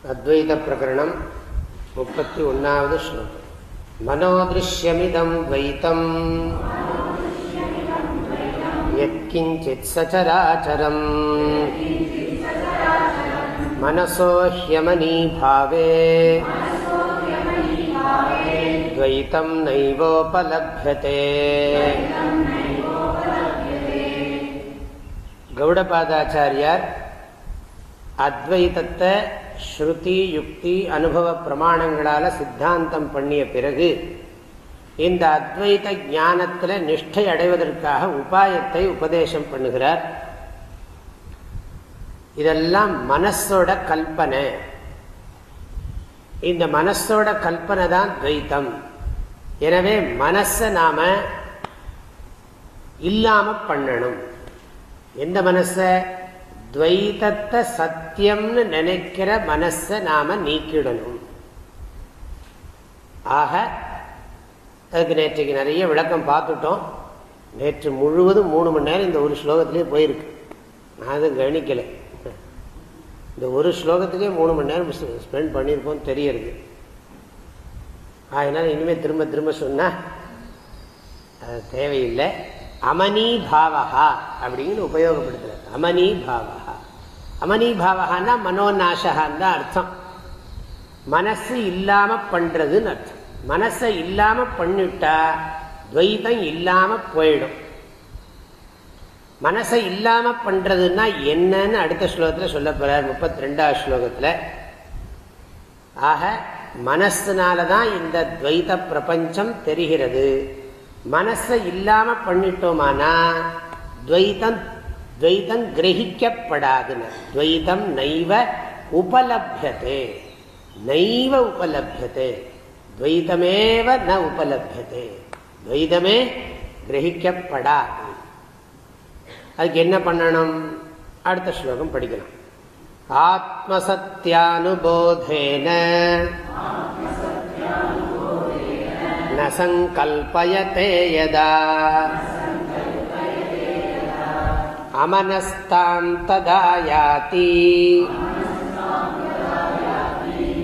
அத்வைத பிரகரணம் முப்பத்தி ஒன்னாவது ஸ்லோகம் மனோதிருஷ்யமிதம் துவைத்தம் யத்கிஞ்சித் சச்சராச்சரம் मनसो ह्यमनीभावे द्वैतं नैवोपलभ्यते கௌடபாதாச்சாரியார் அத்வைதத்தை ஸ்ருதி யுக்தி அனுபவ பிரமாணங்களால சித்தாந்தம் பண்ணிய பிறகு இந்த அத்வைத ஞானத்தில் நிஷ்டை அடைவதற்காக உபாயத்தை உபதேசம் பண்ணுகிறார். இதெல்லாம் மனசோட கல்பனை. இந்த மனசோட கல்பனை தான் துவைத்தம். எனவே மனசை நாம இல்லாம பண்ணணும். எந்த மனசை? துவைத்தத்தை சத்தியம்னு நினைக்கிற மனசை நாம நீக்கிடணும். ஆக அதுக்கு நேற்றைக்கு நிறைய விளக்கம் பார்த்துட்டோம். நேற்று முழுவதும் மூணு மணி நேரம் இந்த ஒரு ஸ்லோகத்திலே போயிருக்கு. நான் அதை கவனிக்கலை. இந்த ஒரு ஸ்லோகத்துக்கே மூணு மணி நேரம் ஸ்பெண்ட் பண்ணியிருப்போம் தெரியறது. அதனால் இனிமேல் திரும்ப திரும்ப சொன்னால் அது தேவையில்லை. அமனி பாவகா அப்படின்னு உபயோகப்படுத்துறது அமனி பாவகா அமனி பாவகான்னா மனோநாசகான் தான் அர்த்தம். மனசு இல்லாமல் பண்ணுறதுன்னு அர்த்தம். மனசை இல்லாமல் பண்ணிட்டா துவைதம் இல்லாமல் போயிடும். மனசை இல்லாம பண்றதுன்னா என்னன்னு அடுத்த ஸ்லோகத்தில் சொல்ல போறார் முப்பத்தி ரெண்டாவது ஸ்லோகத்தில். ஆக மனசுனாலதான் இந்த துவைத பிரபஞ்சம் தெரிகிறது. மனசை இல்லாம பண்ணிட்டோமானா? துவைதம் துவைதம் கிரகிக்கப்படாதுன்னு. துவைதம் நைவ உபலபியதே. நைவ உபலபியதே. துவைதமேவ ந உபலபியதே. துவைதமே கிரகிக்கப்படாது. அதுக்கு என்ன பண்ணணும்? அடுத்த ஸ்லோகம் படிக்கலாம். ஆத்மசத்தியானுபோதேன न सङ्कल्पयते यदा अमनस्तां तदा याति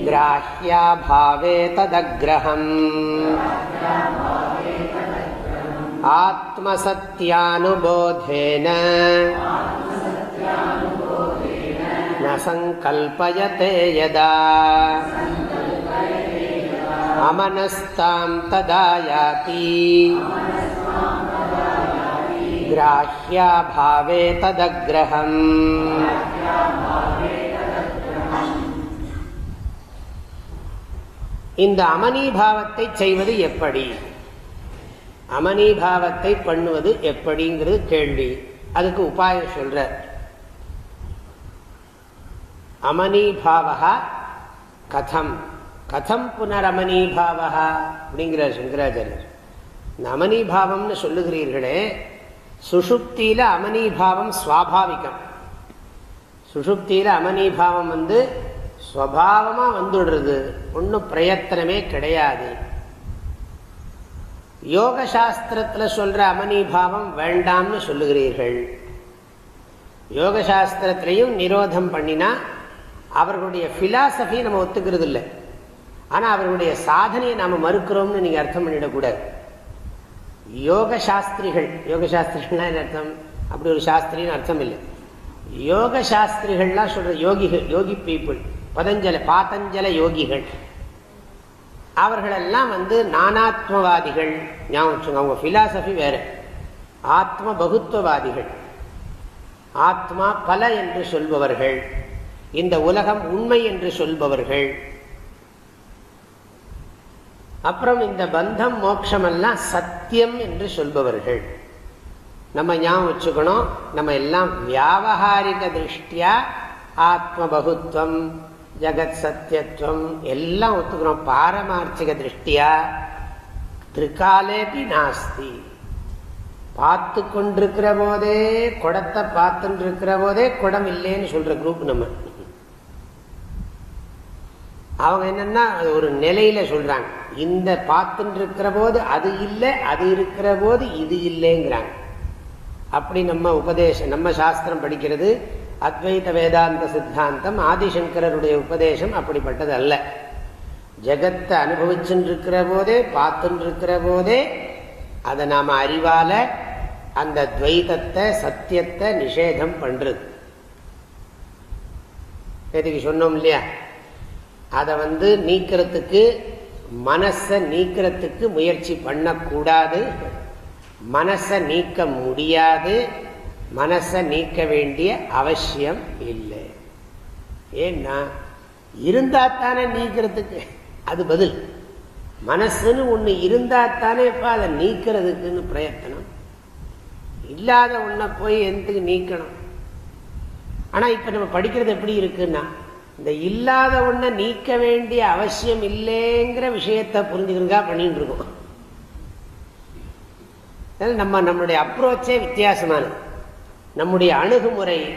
ग्राह्याभावे तदग्रहम् आत्मसत्यानुबोधेन न सङ्कल्पयते यदा अमनस्तां तदा याति ग्राह्याभावे तदग्रहम् இந்த அமனிபாவத்தை செய்வது எப்படி அமனிபாவத்தை பண்ணுவது எப்படிங்கிறது கேள்வி அதுக்கு உபாயம் சொல்ற அமனிபாவா கதம் கதம் புனரமனிபாவா அப்படிங்கிறார் சங்கராச்சாரியர். இந்த அமனிபாவம்னு சொல்லுகிறீர்களே சுஷுப்தியில அமனிபாவம் சுவாபாவிகம். சுஷுப்தியில அமனிபாவம் வந்து ஸ்வபாவமாக வந்துடுறது ஒன்றும் பிரயத்தனமே கிடையாது. யோக சாஸ்திரத்தில் சொல்ற அமனிபாவம் வேண்டாம்னு சொல்லுகிறீர்கள். யோக சாஸ்திரத்திலையும் நிரோதம் பண்ணினா அவர்களுடைய பிலாசபி நம்ம ஒத்துக்கிறது இல்லை ஆனால் அவர்களுடைய சாதனையை நாம் மறுக்கிறோம்னு நீங்கள் அர்த்தம் பண்ணிடக்கூடாது யோக சாஸ்திரிகள் யோக சாஸ்திரிகள்னா என்ன அர்த்தம்? அப்படி ஒரு சாஸ்திரின்னு அர்த்தம் இல்லை. யோக சாஸ்திரிகள்லாம் சொல்ற யோகிகள் யோகி பீப்புள் பதஞ்சல பாத்தஞ்சல யோகிகள். அவர்களெல்லாம் வந்து நானாத்மவாதிகள். ஞாபகம் அவங்க பிலாசபி வேற. ஆத்ம பகுத்துவவாதிகள். ஆத்மா பல என்று சொல்பவர்கள். இந்த உலகம் உண்மை என்று சொல்பவர்கள். அப்புறம் இந்த பந்தம் மோட்சமெல்லாம் சத்தியம் என்று சொல்பவர்கள். நம்ம ஞாபகம் வச்சுக்கணும் நம்ம எல்லாம் வியாபகாரிக திருஷ்டியா ஆத்ம பகுத்துவம் ஜகத் சத்தியத்துவம் எல்லாம் ஒத்துக்கிறோம். பாரமார்த்திக திருஷ்டியா திருக்காலேபி நாஸ்தி. பார்த்து கொண்டிருக்கிற போதே குடத்தை பார்த்துட்டு இருக்கிற போதே குடம் இல்லைன்னு சொல்ற குரூப் நம்ம. அவங்க என்னன்னா ஒரு நிலையில சொல்றாங்க. இந்த பார்த்துட்டு இருக்கிற போது அது இல்லை அது இருக்கிற போது இது இல்லைங்கிறாங்க. அப்படி நம்ம உபதேசம் நம்ம சாஸ்திரம் படிக்கிறது அத்வைத வேதாந்த சித்தாந்தம் ஆதிசங்கரருடைய உபதேசம் அப்படிப்பட்டது அல்ல. ஜெகத்தை இருக்கிற போதே பார்த்துருக்கிற போதே அதை நாம் அறிவால அந்த துவைதத்தை சத்தியத்தை நிஷேதம் பண்றது. எதுக்கு சொன்னோம் இல்லையா? அதை வந்து நீக்கிறதுக்கு மனசை நீக்கிறதுக்கு முயற்சி பண்ணக்கூடாது. மனசை நீக்க முடியாது. மனசை நீக்க வேண்டிய அவசியம் இல்லை. ஏன்னா இருந்தா தானே நீக்கிறதுக்கு? அது பதில். மனசுன்னு ஒன்று இருந்தா தானே இப்போ அதை நீக்கிறதுக்குன்னு பிரயத்தனம். இல்லாத ஒன்றை போய் எந்தக்கு நீக்கணும்? ஆனால் இப்போ நம்ம படிக்கிறது எப்படி இருக்குன்னா இந்த இல்லாத ஒன்றை நீக்க வேண்டிய அவசியம் இல்லைங்கிற விஷயத்தை புரிஞ்சுக்கிறதுக்காக பண்ணிட்டு இருக்கோம். நம்ம நம்மளுடைய அப்ரோச்சே வித்தியாசமானது. நம்முடைய அணுகுமுறை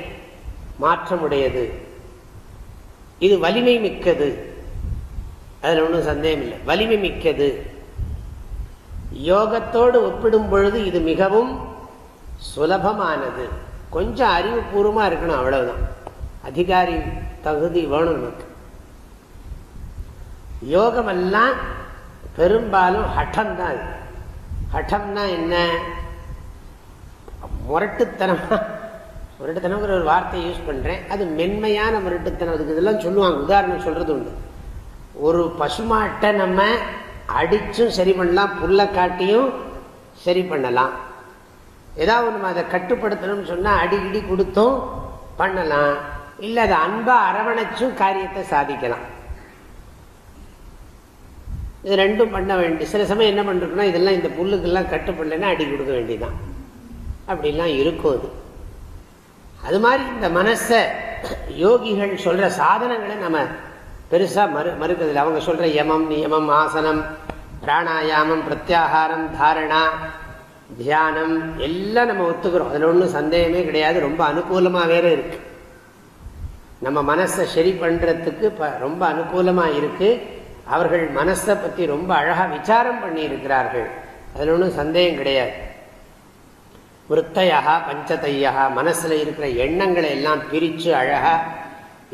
மாற்றமுடையது. இது வலிமை மிக்கது. அதில் ஒன்றும் சந்தேகம் இல்லை. வலிமை மிக்கது. யோகத்தோடு ஒப்பிடும் பொழுது இது மிகவும் சுலபமானது. கொஞ்சம் அறிவுபூர்வமாக இருக்கணும் அவ்வளவுதான். அதிகாரி தகுதி வேணும் நமக்கு யோகமெல்லாம் பெரும்பாலும் ஹட்டம் தான் ஹட்டம்னா என்ன? முரட்டுத்தனமாக முரட்டுத்தனங்கிற ஒரு வார்த்தையை யூஸ் பண்ணுறேன் அது மென்மையான முரட்டுத்தனம். அதுக்கு இதெல்லாம் சொல்லுவாங்க. உதாரணம் சொல்கிறது உண்டு. ஒரு பசுமாட்டை நம்ம அடித்தும் சரி பண்ணலாம். புல்லை காட்டியும் சரி பண்ணலாம். ஏதாவது நம்ம அதை கட்டுப்படுத்தணும்னு சொன்னால் அடிக்கடி கொடுத்தும் பண்ணலாம். இல்லை அதை அன்பா அரவணைச்சும் காரியத்தை சாதிக்கலாம். இது ரெண்டும் பண்ண வேண்டிய சில சமயம் என்ன பண்ணிருக்கோம்னா இதெல்லாம் இந்த புல்லுக்கெல்லாம் கட்டுப்படலைன்னா அடி கொடுக்க வேண்டியதான் அப்படிலாம் இருக்கும் அது. அது மாதிரி இந்த மனசை யோகிகள் சொல்ற சாதனங்களை நம்ம பெருசா மறு மறுக்கிறதில்லை. அவங்க சொல்ற யமம் நியமம் ஆசனம் பிராணாயாமம் பிரத்யாகாரம் தாரணா தியானம் எல்லாம் நம்ம ஒத்துக்கிறோம். அதில் ஒன்றும் சந்தேகமே கிடையாது. ரொம்ப அனுகூலமாக வேற இருக்கு. நம்ம மனசை சரி பண்ணுறதுக்கு ரொம்ப அனுகூலமாக இருக்கு. அவர்கள் மனசை பற்றி ரொம்ப அழகாக விசாரம் பண்ணி இருக்கிறார்கள் அதில் ஒன்றும் சந்தேகம் கிடையாது. விற்த்தையா பஞ்சத்தையா மனசில் இருக்கிற எண்ணங்களை எல்லாம் பிரித்து அழகாக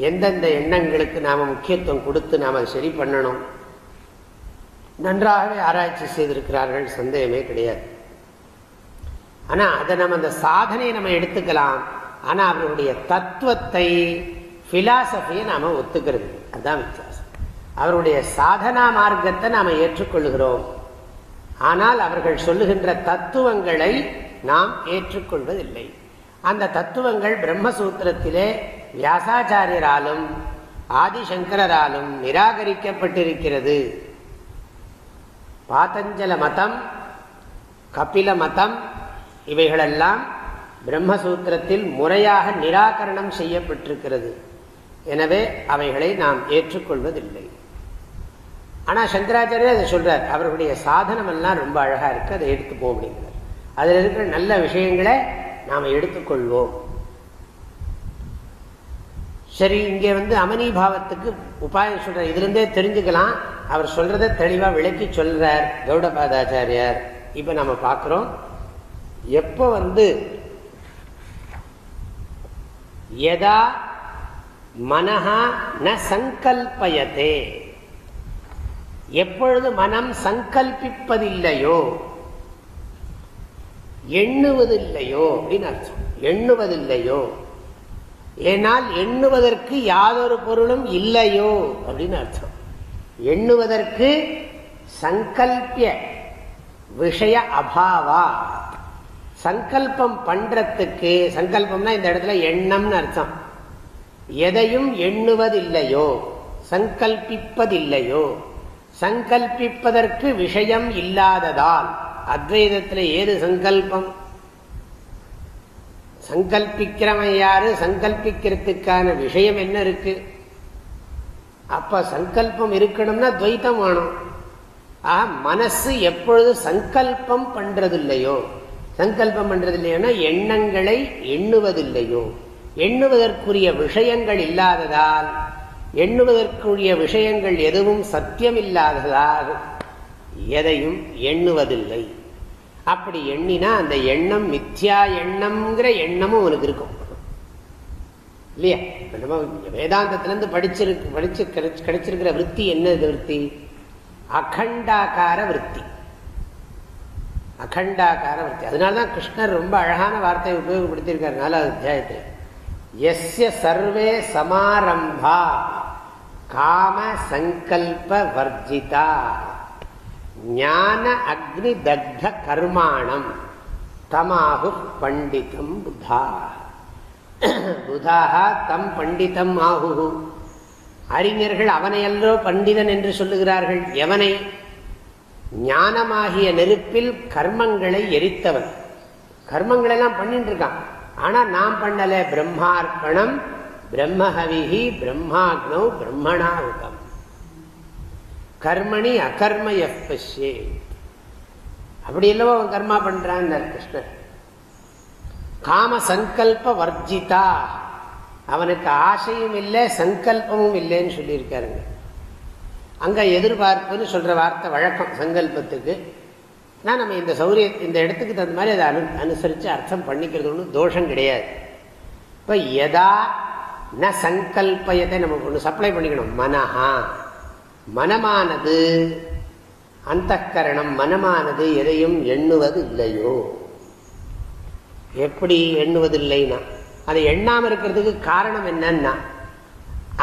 எந்தெந்த எண்ணங்களுக்கு நாம் முக்கியத்துவம் கொடுத்து நாம் அதை சரி பண்ணணும். நன்றாகவே ஆராய்ச்சி செய்திருக்கிறார்கள் சந்தேகமே கிடையாது. ஆனால் அதை நம்ம அந்த சாதனையை நம்ம எடுத்துக்கலாம். ஆனால் அவர்களுடைய தத்துவத்தை பிலாசபியை நாம் ஒத்துக்கிறது. அதுதான் வித்தியாசம். அவருடைய சாதனா மார்க்கத்தை நாம் ஏற்றுக்கொள்கிறோம். ஆனால் அவர்கள் சொல்லுகின்ற தத்துவங்களை நாம் ஏற்றுக்கொள்வதில்லை. அந்த தத்துவங்கள் பிரம்மசூத்திரத்திலே வியாசாச்சாரியராலும் ஆதிசங்கராலும் நிராகரிக்கப்பட்டிருக்கிறது. பாத்தஞ்சல மதம் கபில மதம் இவைகளெல்லாம் பிரம்மசூத்திரத்தில் முறையாக நிராகரணம் செய்யப்பட்டிருக்கிறது. எனவே அவைகளை நாம் ஏற்றுக்கொள்வதில்லை. ஆனால் சங்கராச்சாரியர் அதை சொல்றார் அவர்களுடைய சாதனம் எல்லாம் ரொம்ப அழகாக இருக்கு அதை எடுத்துப்போம் அப்படிங்கிறார். அதில் இருக்கிற நல்ல விஷயங்களை நாம் எடுத்துக்கொள்வோம். சரி இங்கே வந்து அமனி பாவத்துக்கு உபாயம் சொல்றார். இதுலேருந்தே தெரிஞ்சுக்கலாம். அவர் சொல்கிறத தெளிவாக விளக்கி சொல்றார் கௌடபாதாச்சாரியார். இப்போ நம்ம பார்க்குறோம். எப்போ வந்து எதா மனஹா ந சங்கல்பயத்தே எப்பொழுது மனம் சங்கல்பிப்பதில்லையோ எண்ணுவதில்லையோ அப்படின்னு அர்த்தம். எண்ணுவதில்லையோ. ஏனால் எண்ணுவதற்கு யாதொரு பொருளும் இல்லையோ அப்படின்னு அர்த்தம். எண்ணுவதற்கு சங்கல்பிய விஷய அபாவா. சங்கல்பம் பண்றதுக்கு சங்கல்பம்னா இந்த இடத்துல எண்ணம்னு அர்த்தம். எதையும் எண்ணுவதில்லையோ சங்கல்பிப்பதில்லையோ சங்கல்பிப்பதற்கு விஷயம் இல்லாததால் அத்வைதத்தில் ஏது சங்கல்பம்? சங்கல்பிக்கிறவன் யாரு? சங்கல்பிக்கிறதுக்கான விஷயம் என்ன இருக்கு? அப்ப சங்கல்பம் இருக்கணும்னா துவைத்தம் வேணும். ஆஹ் மனசு எப்பொழுது சங்கல்பம் பண்றதில்லையோ சங்கல்பம் பண்றது எண்ணங்களை எண்ணுவதில்லையோ. எண்ணுவதற்குரிய விஷயங்கள் இல்லாததால் எண்ணுவதற்குரிய விஷயங்கள் எதுவும் சத்தியம் இல்லாததால் எதையும் எண்ணுவதில்லை. அப்படி எண்ணினா அந்த எண்ணம் மித்யா எண்ணம்ங்கிற எண்ணமும் அவனுக்கு இருக்கும். இல்லையா? நம்ம வேதாந்தத்திலேருந்து படிச்சிருக்கு படிச்சு கிடைச்சிருக்கிற விற்பி என்ன விற்பி? அகண்டாக்கார விற்பி. அகண்டாக்கார விற்பி. அதனாலதான் கிருஷ்ணர் ரொம்ப அழகான வார்த்தையை உபயோகப்படுத்தியிருக்காரு நாலாவது அத்தியாயத்தில். எஸ்ய சர்வே சமாரம்பா. காம சங்கல்ப வர்ஜிதா. ஞான அக்னி தக்த கர்மாணம். தமாகு பண்டிதம் புதா. புதாக தம் பண்டிதம் ஆகு அறிஞர்கள் அவனையல்லோ பண்டிதன் என்று சொல்லுகிறார்கள். எவனை? ஞானமாகிய நெருப்பில் கர்மங்களை எரித்தவன். கர்மங்களெல்லாம் பண்ணிட்டு இருக்கான் ஆனா நாம் பண்ணல. பிரம்மார்ப்பணம் பிரம்மஹவிஹி பிரம்மாக்னோ பிரம்மணாவுகம் கர்மணி அகர்ம எப்பே அப்படி இல்லவோ அவன் கர்மா பண்றான் கிருஷ்ணர். காம சங்கல்ப வர்ஜிதா. அவனுக்கு ஆசையும் இல்லை சங்கல்பமும் இல்லைன்னு சொல்லியிருக்காருங்க. அங்க எதிர்பார்ப்புன்னு சொல்ற வார்த்தை வழக்கம் சங்கல்பத்துக்கு. ஆனால் நம்ம இந்த சௌரிய இந்த இடத்துக்கு தகுந்த மாதிரி அதை அனு அனுசரித்து அர்த்தம் பண்ணிக்கிறது ஒன்றும் தோஷம் கிடையாது. இப்போ எதா ந சங்கல்பயத்தை நம்ம ஒன்று சப்ளை பண்ணிக்கணும். மனஹா. மனமானது அந்த கரணம் மனமானது எதையும் எண்ணுவது இல்லையோ எப்படி எண்ணுவதில்லைன்னா அதை எண்ணாமல் இருக்கிறதுக்கு காரணம் என்னன்னா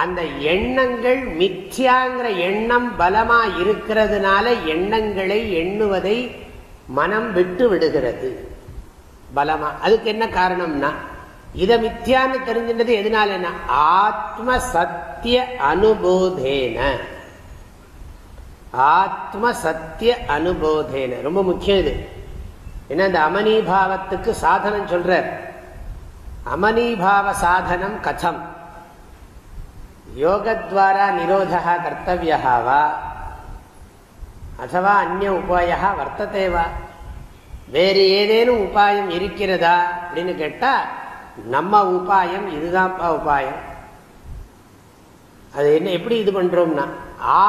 அந்த எண்ணங்கள் மித்யாங்கிற எண்ணம் பலமா இருக்கிறதுனால எண்ணங்களை எண்ணுவதை மனம் விட்டு விடுகிறது. பலமா அதுக்கு என்ன காரணம்னா இதை மித்தியான்னு தெரிஞ்சின்றது எதனால ஆத்ம சத்திய அனுபோதேன. ஆத்ம சத்திய அனுபோதேன. ரொம்ப முக்கியம் இது. என்ன இந்த அமனிபாவத்துக்கு சாதனம் சொல்ற அமனிபாவ சாதனம் கதம். யோகத்வாரா நிரோதா கர்த்தவியாவா அதுவா அந்நிய உபாயா வர்த்ததேவா வேறு ஏதேனும் உபாயம் இருக்கிறதா? அப்படின்னு கேட்டால் நம்ம உபாயம் இதுதான்ப்பா உபாயம். அது என்ன எப்படி இது பண்ணுறோம்னா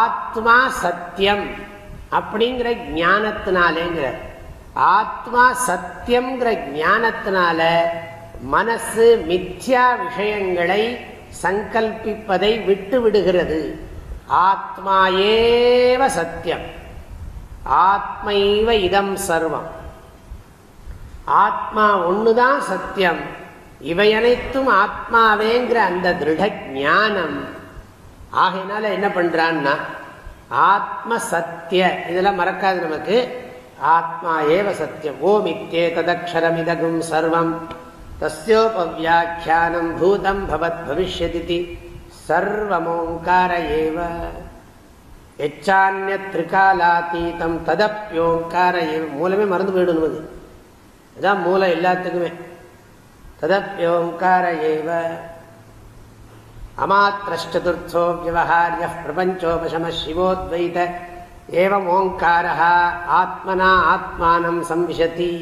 ஆத்மா சத்தியம் அப்படிங்கிற ஞானத்தினாலேங்கிற ஆத்மா சத்தியம்ங்கிற ஞானத்தினால மனசு மித்யா விஷயங்களை சங்கல்பிப்பதை விட்டு விடுகிறது ஆத்மாயேவ சத்தியம். ஆத்மைவ இதம் சர்வம். ஆத்மா ஒண்ணுதான் சத்தியம். இவை அனைத்தும் ஆத்மாவேங்கிற அந்த திருட ஞானம் ஆகையினால என்ன பண்றான்னா ஆத்ம சத்திய இதெல்லாம் மறக்காது நமக்கு ஆத்மா ஏவ சத்தியம். ஓம் இத்தே ததக்ஷரம் இதகும் சர்வம். தஸ்யோபவியாக்கியானம் பூதம் பவத் பவிஷ்யதி சர்வமோங்கார ஏவ. எச்சான்ய திரிகாலாத்தீதம் ததப்பியோங்கார மூலமே மறந்து போயிடும் நமக்கு அதுதான் மூலம் எல்லாத்துக்குமே. ததப்பியோங்கார ஏவ அமாத்திரஷ்டதுர்த்தோ வியவஹாரிய பிரபஞ்சோபசம சிவோத்வைத ஏவம் ஓங்கார ஆத்மனா ஆத்மானம் சம்சதி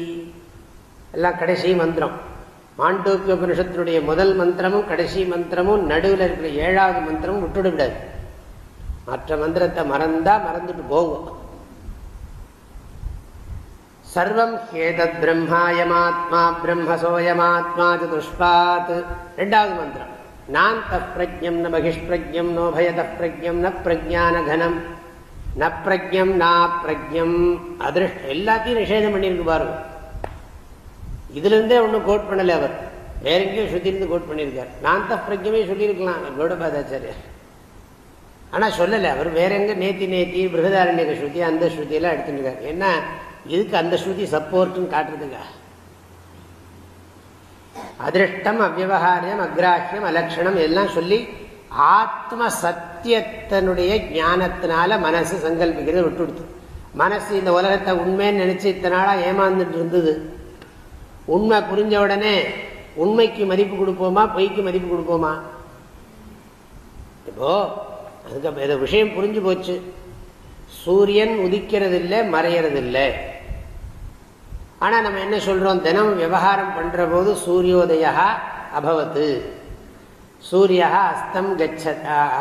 எல்லாம் கடைசி மந்திரம். மாண்டூக்கிய உபனிஷத்தினுடைய முதல் மந்திரமும் கடைசி மந்திரமும் நடுவில் இருக்கிற ஏழாவது மந்திரமும் விட்டுடுவிடாது மற்ற மந்திரத்தை மறந்தா மறந்துட்டு போங்க சர்வம் ஹேதத் பிரம்மாயமாத்மா பிரம்மசோயமாத்மா சதுஷ்பாத் ரெண்டாவது மந்திரம். நான் தப்பிரஜம் ந மகிஷ்பிரஜம் நோ பயத பிரஜம் ந பிரஜானகனம் ந பிரஜம் நா பிரஜம் அதிருஷ்ட எல்லாத்தையும் நிஷேதம் பண்ணியிருக்கு பாருங்க. இதுலேருந்தே ஒன்றும் கோட் பண்ணலை அவர். வேற எங்கேயும் சுத்திருந்து கோட் பண்ணியிருக்கார். நான் தப்பிரஜமே சொல்லியிருக்கலாம். கௌடபாதாச்சாரியர் ஆனா சொல்லலை. அவர் வேற எங்கே நேத்தி நேத்தி பிருகதாரண்யக ஸ்ருதி அந்த ஸ்ருதியெல்லாம் எடுத்துட்டு இருக்காரு. ஏன்னா இதுக்கு அந்த ஸ்ருதி சப்போர்ட்னு காட்டுறதுக்கா? அதிருஷ்டம் அவ்வகாரியம் அக்ராஹியம் அலட்சணம் எல்லாம் சொல்லி ஆத்ம சத்தியத்தனுடைய ஞானத்தினால மனசு சங்கல்பிக்கிறது விட்டுடுத்து. மனசு இந்த உலகத்தை உண்மைன்னு நினைச்சு இத்தனால ஏமாந்துட்டு இருந்தது. உண்மை புரிஞ்ச உடனே உண்மைக்கு மதிப்பு கொடுப்போமா பொய்க்கு மதிப்பு கொடுப்போமா? இப்போ அதுக்கு விஷயம் புரிஞ்சு போச்சு. சூரியன் உதிக்கிறது இல்லை மறையறது இல்லை ஆனால் நம்ம என்ன சொல்கிறோம் தினம் விவகாரம் பண்ணுற போது சூரியோதயா அபவத்து. சூரியா அஸ்தம் கச்ச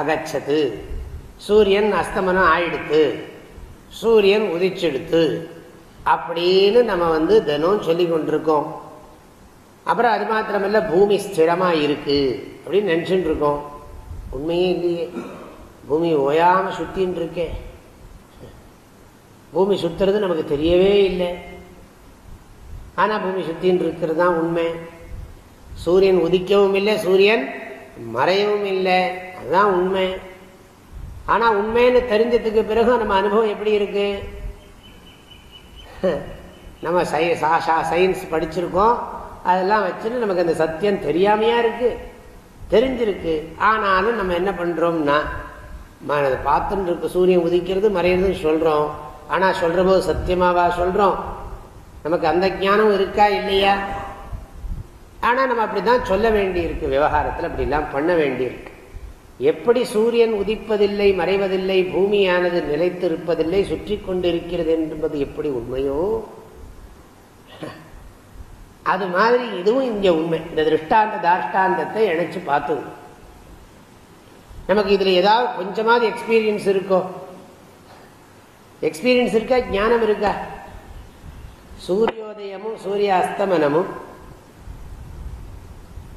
அகச்சது சூரியன் அஸ்தமனம் ஆயிடுத்து. சூரியன் உதிச்செடுத்து. அப்படின்னு நம்ம வந்து தினம் சொல்லி கொண்டிருக்கோம். அப்புறம் அது மாத்திரமில்ல பூமி ஸ்திரமாக இருக்குது அப்படின்னு நினச்சிட்டு இருக்கோம். உண்மையே இல்லையே. பூமி ஓயாமல் சுத்தின்னு இருக்கே. பூமி சுத்துறது நமக்கு தெரியவே இல்லை. ஆனால் பூமி சுத்தின்னு இருக்கிறது தான் உண்மை. சூரியன் உதிக்கவும் இல்லை சூரியன் மறையவும் இல்லை. அதுதான் உண்மை. ஆனால் உண்மைன்னு தெரிஞ்சதுக்கு பிறகு நம்ம அனுபவம் எப்படி இருக்கு? நம்ம சை சாஷா சயின்ஸ் படிச்சிருக்கோம். அதெல்லாம் வச்சுன்னு நமக்கு அந்த சத்தியம் தெரியாமையா இருக்கு. தெரிஞ்சிருக்கு. ஆனாலும் நம்ம என்ன பண்றோம்னா அதை பார்த்துட்டு இருக்கு சூரியன் உதிக்கிறது மறையிறதுன்னு சொல்கிறோம் ஆனால் சொல்கிற போது சத்தியமாவா சொல்கிறோம் நமக்கு அந்த ஜானம் இருக்கா இல்லையா? ஆனால் நம்ம அப்படிதான் சொல்ல வேண்டியிருக்கு. விவகாரத்தில் அப்படிலாம் பண்ண வேண்டியிருக்கு. எப்படி சூரியன் உதிப்பதில்லை மறைவதில்லை பூமியானது நிலைத்திருப்பதில்லை சுற்றி கொண்டிருக்கிறது என்பது எப்படி உண்மையோ? அது மாதிரி இதுவும் இங்கே உண்மை. இந்த திருஷ்டாந்த தாஷ்டாந்தத்தை இணைச்சு பார்த்துக்கணும் நமக்கு இதில் ஏதாவது கொஞ்சமாவது எக்ஸ்பீரியன்ஸ் இருக்கோ? எக்ஸ்பீரியன்ஸ் இருக்கா? ஞானம் இருக்கா? சூரியோதயமும் சூரிய அஸ்தமனமும்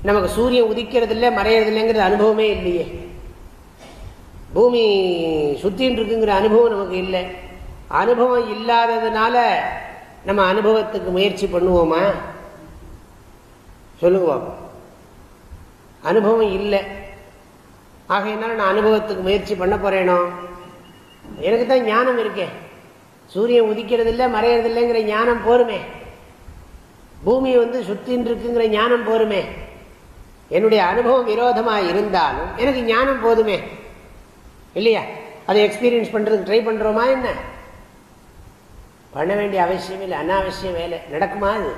நமக்கு சூரியன் உதிக்கிறது இல்லை மறையிறது இல்லைங்கிறது அனுபவமே இல்லையே. பூமி சுத்தின்னு இருக்குங்கிற அனுபவம் நமக்கு இல்லை. அனுபவம் இல்லாததுனால நம்ம அனுபவத்துக்கு முயற்சி பண்ணுவோமா? சொல்லுங்க அனுபவம் இல்லை. ஆகையினால நான் அனுபவத்துக்கு முயற்சி பண்ண போறேனோ? எனக்கு தான் ஞானம் இருக்கே. சூரியன் உதிக்கிறது இல்லை மறையிறது இல்லைங்கிற ஞானம் போருமே. பூமி வந்து சுத்தின் இருக்குங்கிற ஞானம் போருமே. என்னுடைய அனுபவம் விரோதமாக இருந்தாலும் எனக்கு ஞானம் போதுமே. இல்லையா? அதை எக்ஸ்பீரியன்ஸ் பண்ணுறதுக்கு ட்ரை பண்ணுறோமா என்ன? பண்ண வேண்டிய அவசியம் இல்லை அனாவசியம் வேலை. நடக்குமா அது?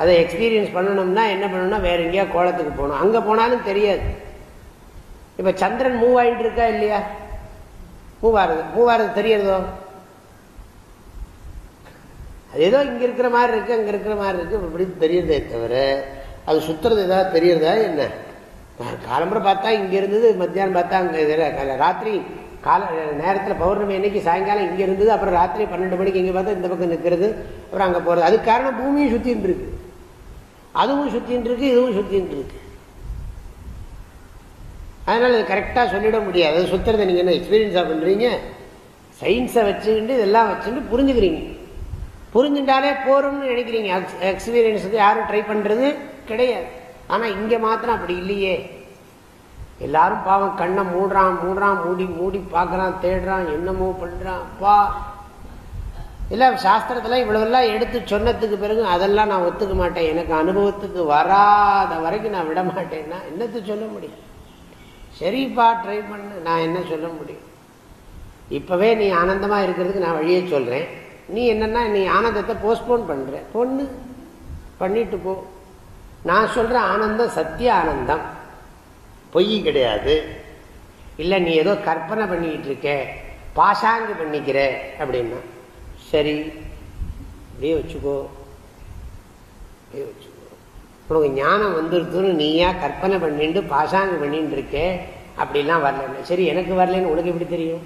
அதை எக்ஸ்பீரியன்ஸ் பண்ணணும்னா என்ன பண்ணணும்னா வேற எங்கேயா கோலத்துக்கு போகணும். அங்கே போனாலும் தெரியாது. இப்போ சந்திரன் மூவ் ஆகிட்டு இருக்கா இல்லையா? மூவ் ஆறுது மூவ் ஆறுது தெரியறதோ அது ஏதோ இங்கே இருக்கிற மாதிரி இருக்கு அங்கே இருக்கிற மாதிரி இருக்கு. இப்படி தெரியுறதே தவிர அது சுத்துறது ஏதாவது தெரியறதா என்ன? காலம்புரை பார்த்தா இங்கே இருந்தது மத்தியானம் பார்த்தா அங்கே ராத்திரி கால நேரத்தில் பௌர்ணமி அன்னைக்கு சாயங்காலம் இங்கே இருந்தது அப்புறம் ராத்திரி பன்னெண்டு மணிக்கு இங்கே பார்த்தா இந்த பக்கம் நிற்கிறது அப்புறம் அங்கே போகிறது அதுக்கு காரணம் பூமியும் சுற்றின்னு இருக்கு. அதுவும் சுற்றின்னு இருக்கு இதுவும் சுற்றின்னு இருக்கு. அதனால் அது கரெக்டாக சொல்லிட முடியாது. அது சுற்றுறதை நீங்கள் என்ன எக்ஸ்பீரியன்ஸாக பண்ணுறீங்க சயின்ஸை வச்சுக்கிட்டு இதெல்லாம் வச்சுக்கிட்டு புரிஞ்சுக்கிறீங்க. புரிஞ்சுட்டாலே போகிறோம்னு நினைக்கிறீங்க. எக்ஸ்பீரியன்ஸுக்கு யாரும் ட்ரை பண்ணுறது கிடையாது. ஆனால் இங்கே மாத்திரம் அப்படி இல்லையே. எல்லாரும் பாவம் கண்ணை மூடுறான் மூடுறான் மூடி மூடி பார்க்குறான் தேடுறான் என்னமோ பண்ணுறான் பா இல்லை சாஸ்திரத்தில் இவ்வளவெல்லாம் எடுத்து சொன்னதுக்கு பிறகு அதெல்லாம் நான் ஒத்துக்க மாட்டேன். எனக்கு அனுபவத்துக்கு வராத வரைக்கும் நான் விட மாட்டேன்னா என்னத்து சொல்ல முடியும்? சரிப்பா ட்ரை பண்ணு நான் என்ன சொல்ல முடியும்? இப்போவே நீ ஆனந்தமாக இருக்கிறதுக்கு நான் வழியே சொல்கிறேன் நீ என்னென்னா நீ ஆனந்தத்தை போஸ்ட்போன் பண்ணுற பொண்ணு பண்ணிட்டு போ. நான் சொல்கிற ஆனந்தம் சத்திய ஆனந்தம். பொய் கிடையாது. இல்லை நீ ஏதோ கற்பனை பண்ணிக்கிட்டு இருக்க பாசாங்கு பண்ணிக்கிற அப்படின்னா. சரி அப்படியே வச்சுக்கோ. அப்படியே வச்சுக்கோ. உனக்கு ஞானம் வந்துருக்குன்னு நீயா கற்பனை பண்ணிட்டு பாசாங்கு பண்ணிட்டு இருக்கே அப்படிலாம் வரலன்னு சரி எனக்கு வரலன்னு உனக்கு எப்படி தெரியும்?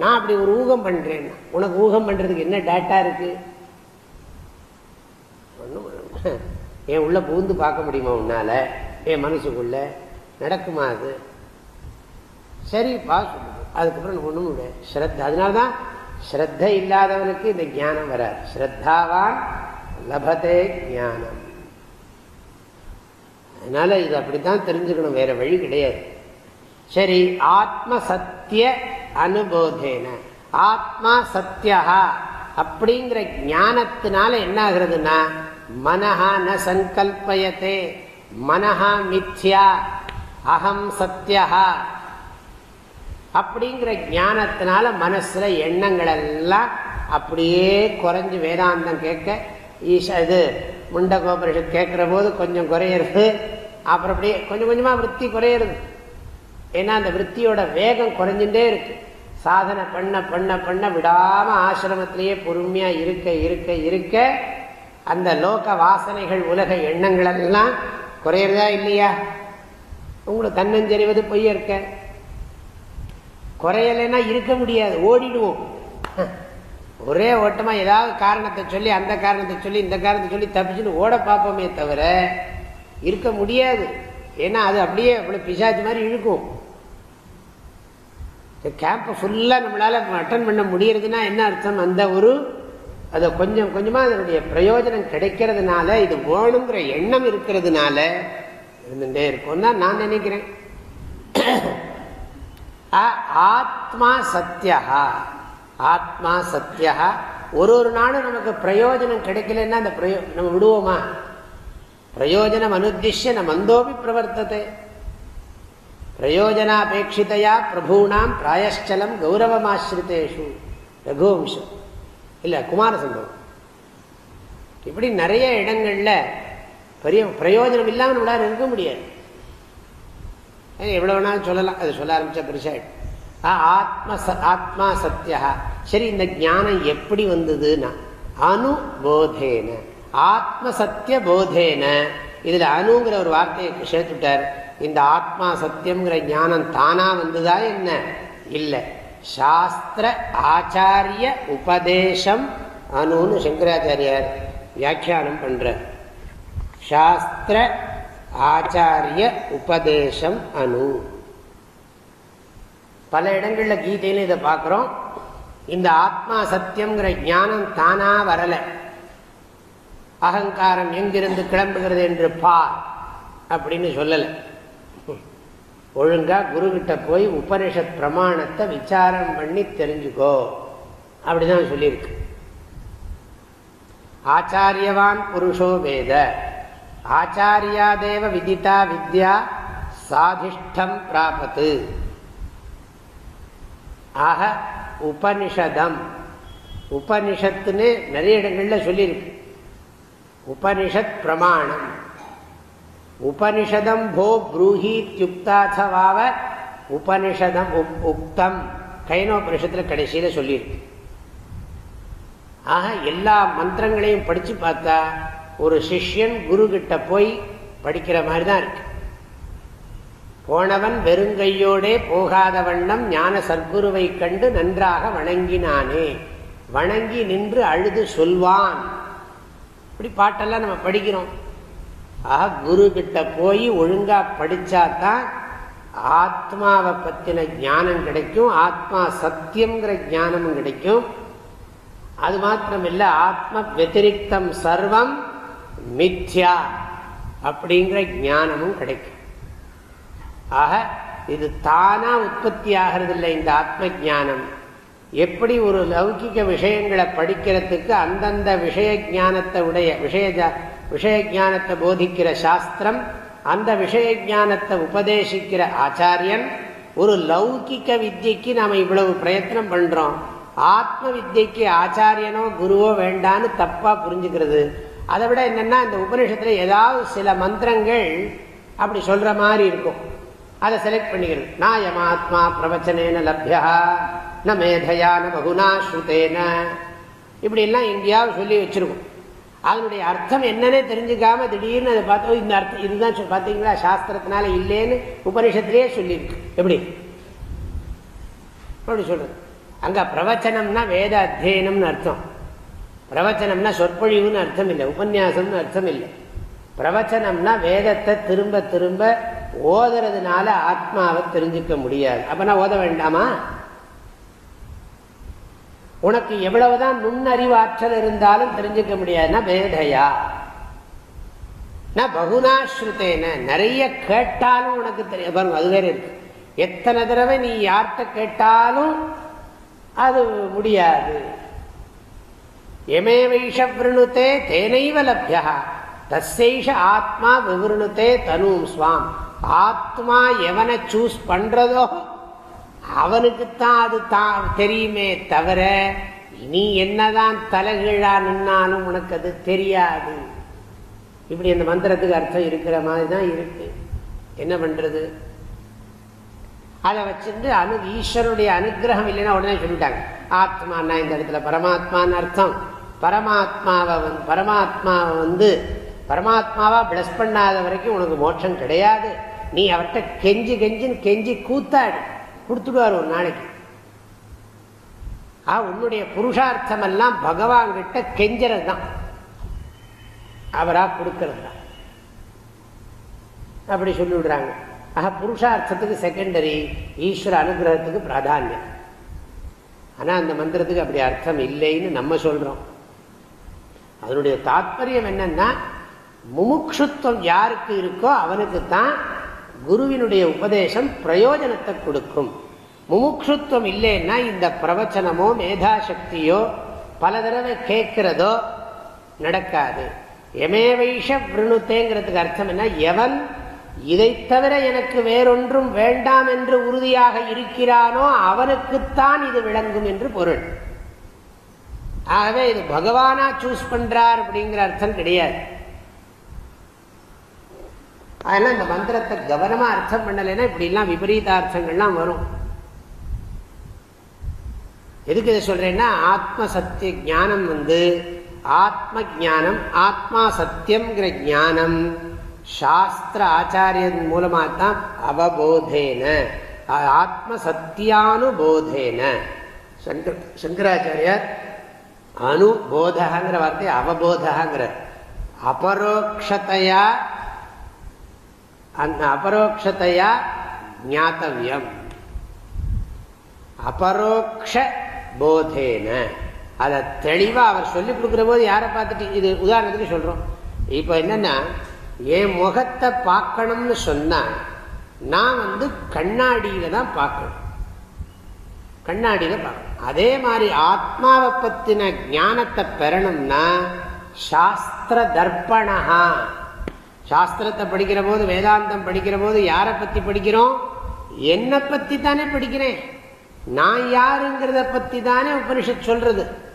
நான் அப்படி ஒரு ஊகம் பண்றேன். உனக்கு ஊகம் பண்றதுக்கு என்ன டேட்டா இருக்கு? என் உள்ள புகுந்து பார்க்க முடியுமா உன்னால? என் மனசுக்குள்ள? நடக்குமா அது? சரிப்பா சொல்லுது அதுக்கப்புறம் ஒன்றும் முடியாது ஸ்ரத்த அதனால்தான் ஸ்ரத்த இல்லாதவனுக்கு இந்த ஞானம் வராது. ஸ்ரத்தாவான் லபதே ஞானம். அதனால இது அப்படித்தான் தெரிஞ்சுக்கணும் வேற வழி கிடையாது. சரி ஆத்ம சத்திய அனுபோதேன. ஆத்மா சத்தியா அப்படிங்கிற ஞானத்தினால என்ன ஆகுறதுன்னா மனஹா ந சங்கல்பயத்தே மனஹா மித்யா அகம் சத்தியா. அப்படிங்கிற ஞானத்தினால மனசுல எண்ணங்கள் எல்லாம் அப்படியே குறைஞ்சு வேதாந்தம் கேட்க ஈஷா இது முண்டகோபரிஷத் கேட்கிற போது கொஞ்சம் குறையிறது அப்புறம் அப்படியே கொஞ்சம் கொஞ்சமாக விற்பி குறையிறது. ஏன்னா அந்த விற்பியோட வேகம் குறைஞ்சுட்டே இருக்கு. சாதனை பண்ண பண்ண பண்ண விடாம ஆசிரமத்திலேயே பொறுமையாக இருக்க இருக்க இருக்க அந்த லோக வாசனைகள் உலக எண்ணங்கள் எல்லாம் குறையிறதா இல்லையா? உங்களுக்கு தன்னஞ்செறிவது பொய்ய இருக்க. குறையலைன்னா இருக்க முடியாது ஓடிடுவோம். ஒரே ஓட்டமாக ஏதாவது காரணத்தை சொல்லி அந்த காரணத்தை சொல்லி இந்த காரணத்தை சொல்லி தப்பிச்சுன்னு ஓட பார்ப்போமே தவிர இருக்க முடியாது. ஏன்னா அது அப்படியே அவ்வளோ பிசாச்சு மாதிரி இழுக்கும். கேம்பை ஃபுல்லாக நம்மளால் அட்டன் பண்ண முடியறதுன்னா என்ன அர்த்தம்? அந்த ஒரு அதை கொஞ்சம் கொஞ்சமாக அதனுடைய பிரயோஜனம் கிடைக்கிறதுனால இது வேணுங்கிற எண்ணம் இருக்கிறதுனால இருந்துகிட்டே இருக்கும் தான் நான் நினைக்கிறேன். ஆத்மா சத்தியா ஆத்மா சத்தியா ஒரு ஒரு நாளும் நமக்கு பிரயோஜனம் கிடைக்கலன்னா அந்த பிரயோ நம்ம விடுவோமா? பிரயோஜனம் அனுத்திஷ்ய நம் அந்தோபி பிரவர்த்தத்தை பிரயோஜனாபேட்சிதையா பிரபூணாம் பிராயச்சலம் கௌரவமாசிரித்தேஷு ரகுவம்சம். இல்லை குமாரசம்பவம். இப்படி நிறைய இடங்களில் பெரிய பிரயோஜனம் இல்லாமல் நம்மளால இருக்க முடியாது. எவ்வளோ வேணாலும் சொல்லலாம். அது சொல்ல ஆரம்பித்தா பெருசாயிடும். ஆத்ம ச ஆத்மா சத்தியா சரி இந்த ஞானம் எப்படி வந்ததுன்னா அனுபோதேன. ஆத்ம சத்திய போதேன. இதில் அணுங்கிற ஒரு வார்த்தையை சேர்த்துட்டார். இந்த ஆத்மா சத்தியம்ங்கிற ஞானம் தானா வந்ததா என்ன? இல்லை. சாஸ்திர ஆச்சாரிய உபதேசம் அணுன்னு சங்கராச்சாரியார் வியாக்கியானம் பண்ற சாஸ்திர ஆச்சாரிய உபதேசம் அணு. பல இடங்களில் கீதையில இதை பார்க்குறோம். இந்த ஆத்மா சத்தியம்ங்கிற ஞானம் தானா வரலை. அகங்காரம் எங்கிருந்து கிளம்புகிறது என்று பார் அப்படின்னு சொல்லலை. ஒழுங்கா குருகிட்ட போய் உபனிஷத் பிரமாணத்தை விசாரம் பண்ணி தெரிஞ்சுக்கோ. அப்படிதான் சொல்லியிருக்கு. ஆச்சாரியவான் புருஷோ வேத. ஆச்சாரியாதேவ விதித்தா வித்யா சாதிஷ்டம் பிராபத்து ஆக உபனிஷதம். உபனிஷத்துன்னு நிறைய இடங்களில் சொல்லியிருக்கு உபனிஷத் பிரமாணம். உபனிஷதம் போ ப்ரூஹீத்யுக்தாச்சவாவ உபனிஷதம் உக்தம். கைனோபனிஷத்தில் கடைசியில் சொல்லியிருக்கு. ஆக எல்லா மந்திரங்களையும் படித்து பார்த்தா ஒரு சிஷ்யன் குரு கிட்ட போய் படிக்கிற மாதிரி தான் இருக்கு. போனவன் வெறுங்கையோடே போகாத வண்ணம் ஞான சர்க்குருவை கண்டு நன்றாக வணங்கினானே. வணங்கி நின்று அழுது சொல்வான். இப்படி பாட்டெல்லாம் நம்ம படிக்கிறோம். ஆக குரு கிட்ட போய் ஒழுங்கா படிச்சாதான் ஆத்மாவை பத்தின ஞானம் கிடைக்கும் ஆத்மா சத்தியம்ங்கிற ஞானமும் கிடைக்கும். அது மாத்திரம் ஆத்ம வத்திரிக்தம் சர்வம் மித்யா அப்படிங்கிற ஞானமும் கிடைக்கும். ஆக இது தானா உற்பத்தி ஆகிறது இல்லை இந்த ஆத்ம ஜானம் எப்படி ஒரு லௌகிக விஷயங்களை படிக்கிறதுக்கு அந்தந்த விஷய ஜானத்தை உடைய விஷய விஷய ஜானத்தை போதிக்கிற சாஸ்திரம் அந்த விஷய ஜானத்தை உபதேசிக்கிற ஆச்சாரியன் ஒரு லௌகிக்க வித்தியக்கு நாம் இவ்வளவு பிரயத்னம் பண்றோம். ஆத்ம வித்தியக்கு ஆச்சாரியனோ குருவோ வேண்டான்னு தப்பா புரிஞ்சுக்கிறது. அதை விட என்னென்னா இந்த உபனிஷத்தில் ஏதாவது சில மந்திரங்கள் அப்படி சொல்கிற மாதிரி இருக்கும். அதை செலக்ட் பண்ணிக்கிறது நாயமாத்மா பிரவச்சனேன லப்யா ந மேதையா ந பகுனா ஸ்ருதேன. இப்படி எல்லாம் சொல்லி வச்சிருக்கும். அதனுடைய அர்த்தம் என்னன்னே தெரிஞ்சுக்காம திடீர்னு அதை பார்த்தோம் இந்த அர்த்தம் இதுதான் பார்த்தீங்களா சாஸ்திரத்தினால இல்லைன்னு உபனிஷத்திலேயே சொல்லியிருக்கு. எப்படி? அப்படி சொல்றது. அங்கே பிரவச்சனம்னா வேத அத்தியனம்னு அர்த்தம். பிரவச்சனம்னா சொற்பொழிவுன்னு அர்த்தம் இல்லை உபன்யாசம்னு அர்த்தம் இல்லை பிரவச்சனம்னா வேதத்தை திரும்ப திரும்ப ஓதுறதுனால ஆத்மாவை தெரிஞ்சுக்க முடியாது. அப்பனா ஓத வேண்டாமா? உனக்கு எவ்வளவுதான் நுண்ணறிவாற்றல் இருந்தாலும் தெரிஞ்சுக்க முடியாதுன்னா வேதையா? பகுனா ஸ்ருத்தேன நிறைய கேட்டாலும் உனக்கு தெரியும் பாருங்க அது வேற இருக்கு. எத்தனை தடவை நீ யார்கிட்ட கேட்டாலும் அது முடியாது. எமே விருணுத்தே தேனைவ லப்யா தசைஷ ஆத்மா விவருணுத்தே தனும் சுவாம் ஆத்மா எவனை சூஸ் பண்றதோ அவனுக்குத்தான் அது தான் தெரியுமே தவிர நீ என்னதான் தலைகீழா நின்னாலும் உனக்கு அது தெரியாது. இப்படி அந்த மந்திரத்துக்கு அர்த்தம் இருக்கிற மாதிரி தான் இருக்கு. என்ன பண்றது? அதை வச்சிருந்து அனு ஈஸ்வருடைய அனுகிரகம் இல்லைன்னா உடனே சொல்லிட்டாங்க. ஆத்மானா இந்த இடத்துல பரமாத்மான்னு அர்த்தம். பரமாத்மாவை வந்து பரமாத்மாவை வந்து பரமாத்மாவா பிளஸ் பண்ணாத வரைக்கும் உனக்கு மோட்சம் கிடையாது. நீ அவர்கிட்ட கெஞ்சி கெஞ்சின்னு கெஞ்சி கூத்தாடு. கொடுத்துடுவார் ஒரு நாளைக்கு. ஆ உன்னுடைய புருஷார்த்தம் எல்லாம் பகவான் கிட்ட கெஞ்சறது தான் அவரா கொடுக்கறது தான் அப்படி சொல்லிவிடுறாங்க. ஆக புருஷார்த்தத்துக்கு செகண்டரி ஈஸ்வர அனுகிரகத்துக்கு பிராதானியம் ஆனால் அந்த மந்திரத்துக்கு அப்படி அர்த்தம் இல்லைன்னு நம்ம சொல்கிறோம் அதனுடைய தாத்பரியம் என்னன்னா முமுட்சுத்துவம் யாருக்கு இருக்கோ அவனுக்கு தான் குருவினுடைய உபதேசம் பிரயோஜனத்தை கொடுக்கும். முமுட்சுத்துவம் இல்லைன்னா இந்த பிரவச்சனமோ மேதாசக்தியோ பல தடவை கேட்கிறதோ நடக்காது. எமேவைஷ விருணுத்தேங்கிறதுக்கு அர்த்தம் என்ன? எவன் இதை தவிர எனக்கு வேறொன்றும் வேண்டாம் என்று உறுதியாக இருக்கிறானோ அவனுக்குத்தான் இது விளங்கும் என்று பொருள். ஆகவே இது பகவானா சூஸ் பண்றார் அப்படிங்கிற அர்த்தம் கிடையாது. அதெல்லாம் இந்த மந்திரத்தை கவனமா அர்த்தம் பண்ணலைன்னா இப்படிலாம் விபரீத அர்த்தங்கள்லாம் வரும். எதுக்கு இதை சொல்றேன்னா ஆத்ம சத்திய ஞானம் வந்து ஆத்ம ஜானம் ஆத்மா சத்தியம்ங்கிற ஞானம். சாஸ்திர ஆச்சாரியன் மூலமாக தான் அவபோதேன ஆத்ம சத்தியானுபோதேன சங்கராச்சாரியர் அனுபோதங்கிற வார்த்தை அவபோதங்கிற அபரோக்ஷத்தையா அந்த அபரோக்ஷத்தையா ஞாத்தவியம். அபரோக்ஷ போதேன அதை தெளிவாக அவர் சொல்லி கொடுக்குற போது யாரை பார்த்துட்டு இது உதாரணத்துக்கு சொல்கிறோம் இப்போ என்னென்னா என் முகத்தை பார்க்கணும்னு சொன்னா நான் வந்து கண்ணாடியில தான் பார்க்கணும். கண்ணாடியில பார்க்கணும். அதே மாதிரி ஆத்மாவை பத்தின ஞானத்தை பெறணும்னா சாஸ்திர தர்ப்பணஹா. சாஸ்திரத்தை படிக்கிற போது வேதாந்தம் படிக்கிற போது யாரை பத்தி படிக்கிறோம்? என்னை பத்தி தானே படிக்கிறேன். நான் யாருங்கிறத பத்தி தானே உபனிஷத் சொல்றது.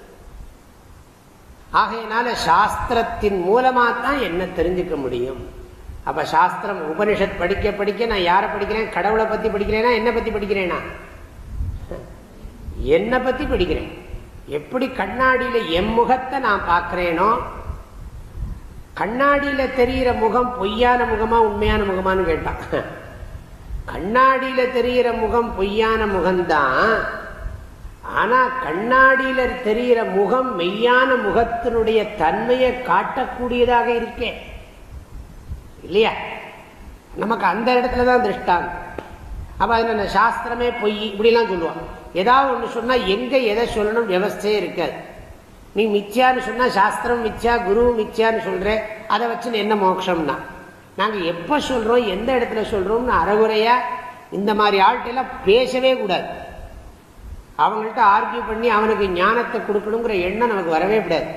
ஆகையினால சாஸ்திரத்தின் மூலமா தான் என்ன தெரிஞ்சுக்க முடியும்? அப்ப சாஸ்திரம் உபனிஷத் படிக்க படிக்க நான் யாரை படிக்கிறேன்? கடவுளை பத்தி படிக்கிறேன்னா என்ன பத்தி படிக்கிறேனா? என்னை பத்தி படிக்கிறேன். எப்படி கண்ணாடியில என் முகத்தை நான் பார்க்கிறேனோ கண்ணாடியில தெரிகிற முகம் பொய்யான முகமா உண்மையான முகமானு கேட்டான். கண்ணாடியில தெரிகிற முகம் பொய்யான முகம்தான் ஆனா கண்ணாடியில தெரிகிற முகம் மெய்யான முகத்தினுடைய தன்மையை காட்டக்கூடியதாக இருக்கேன் இல்லையா? நமக்கு அந்த இடத்துல தான் திருஷ்டாங்க அப்ப அது சாஸ்திரமே பொய் இப்படிலாம் சொல்லுவான் ஏதாவது ஒன்று சொன்னா எங்க எதை சொல்லணும் வியவஸ்தையே இருக்காது. நீ மிச்சியான்னு சொன்னா சாஸ்திரம் மிச்சா குரு மிச்சியான்னு சொல்ற அதை வச்சு என்ன மோட்சம்னா நாங்கள் எப்போ சொல்கிறோம் எந்த இடத்துல சொல்கிறோம்னு அறகுறையாக இந்த மாதிரி ஆள்கிட்ட பேசவே கூடாது. அவங்கள்ட்ட ஆர்கியூ பண்ணி அவனுக்கு ஞானத்தை கொடுக்கணுங்கிற எண்ணம் நமக்கு வரவே கூடாது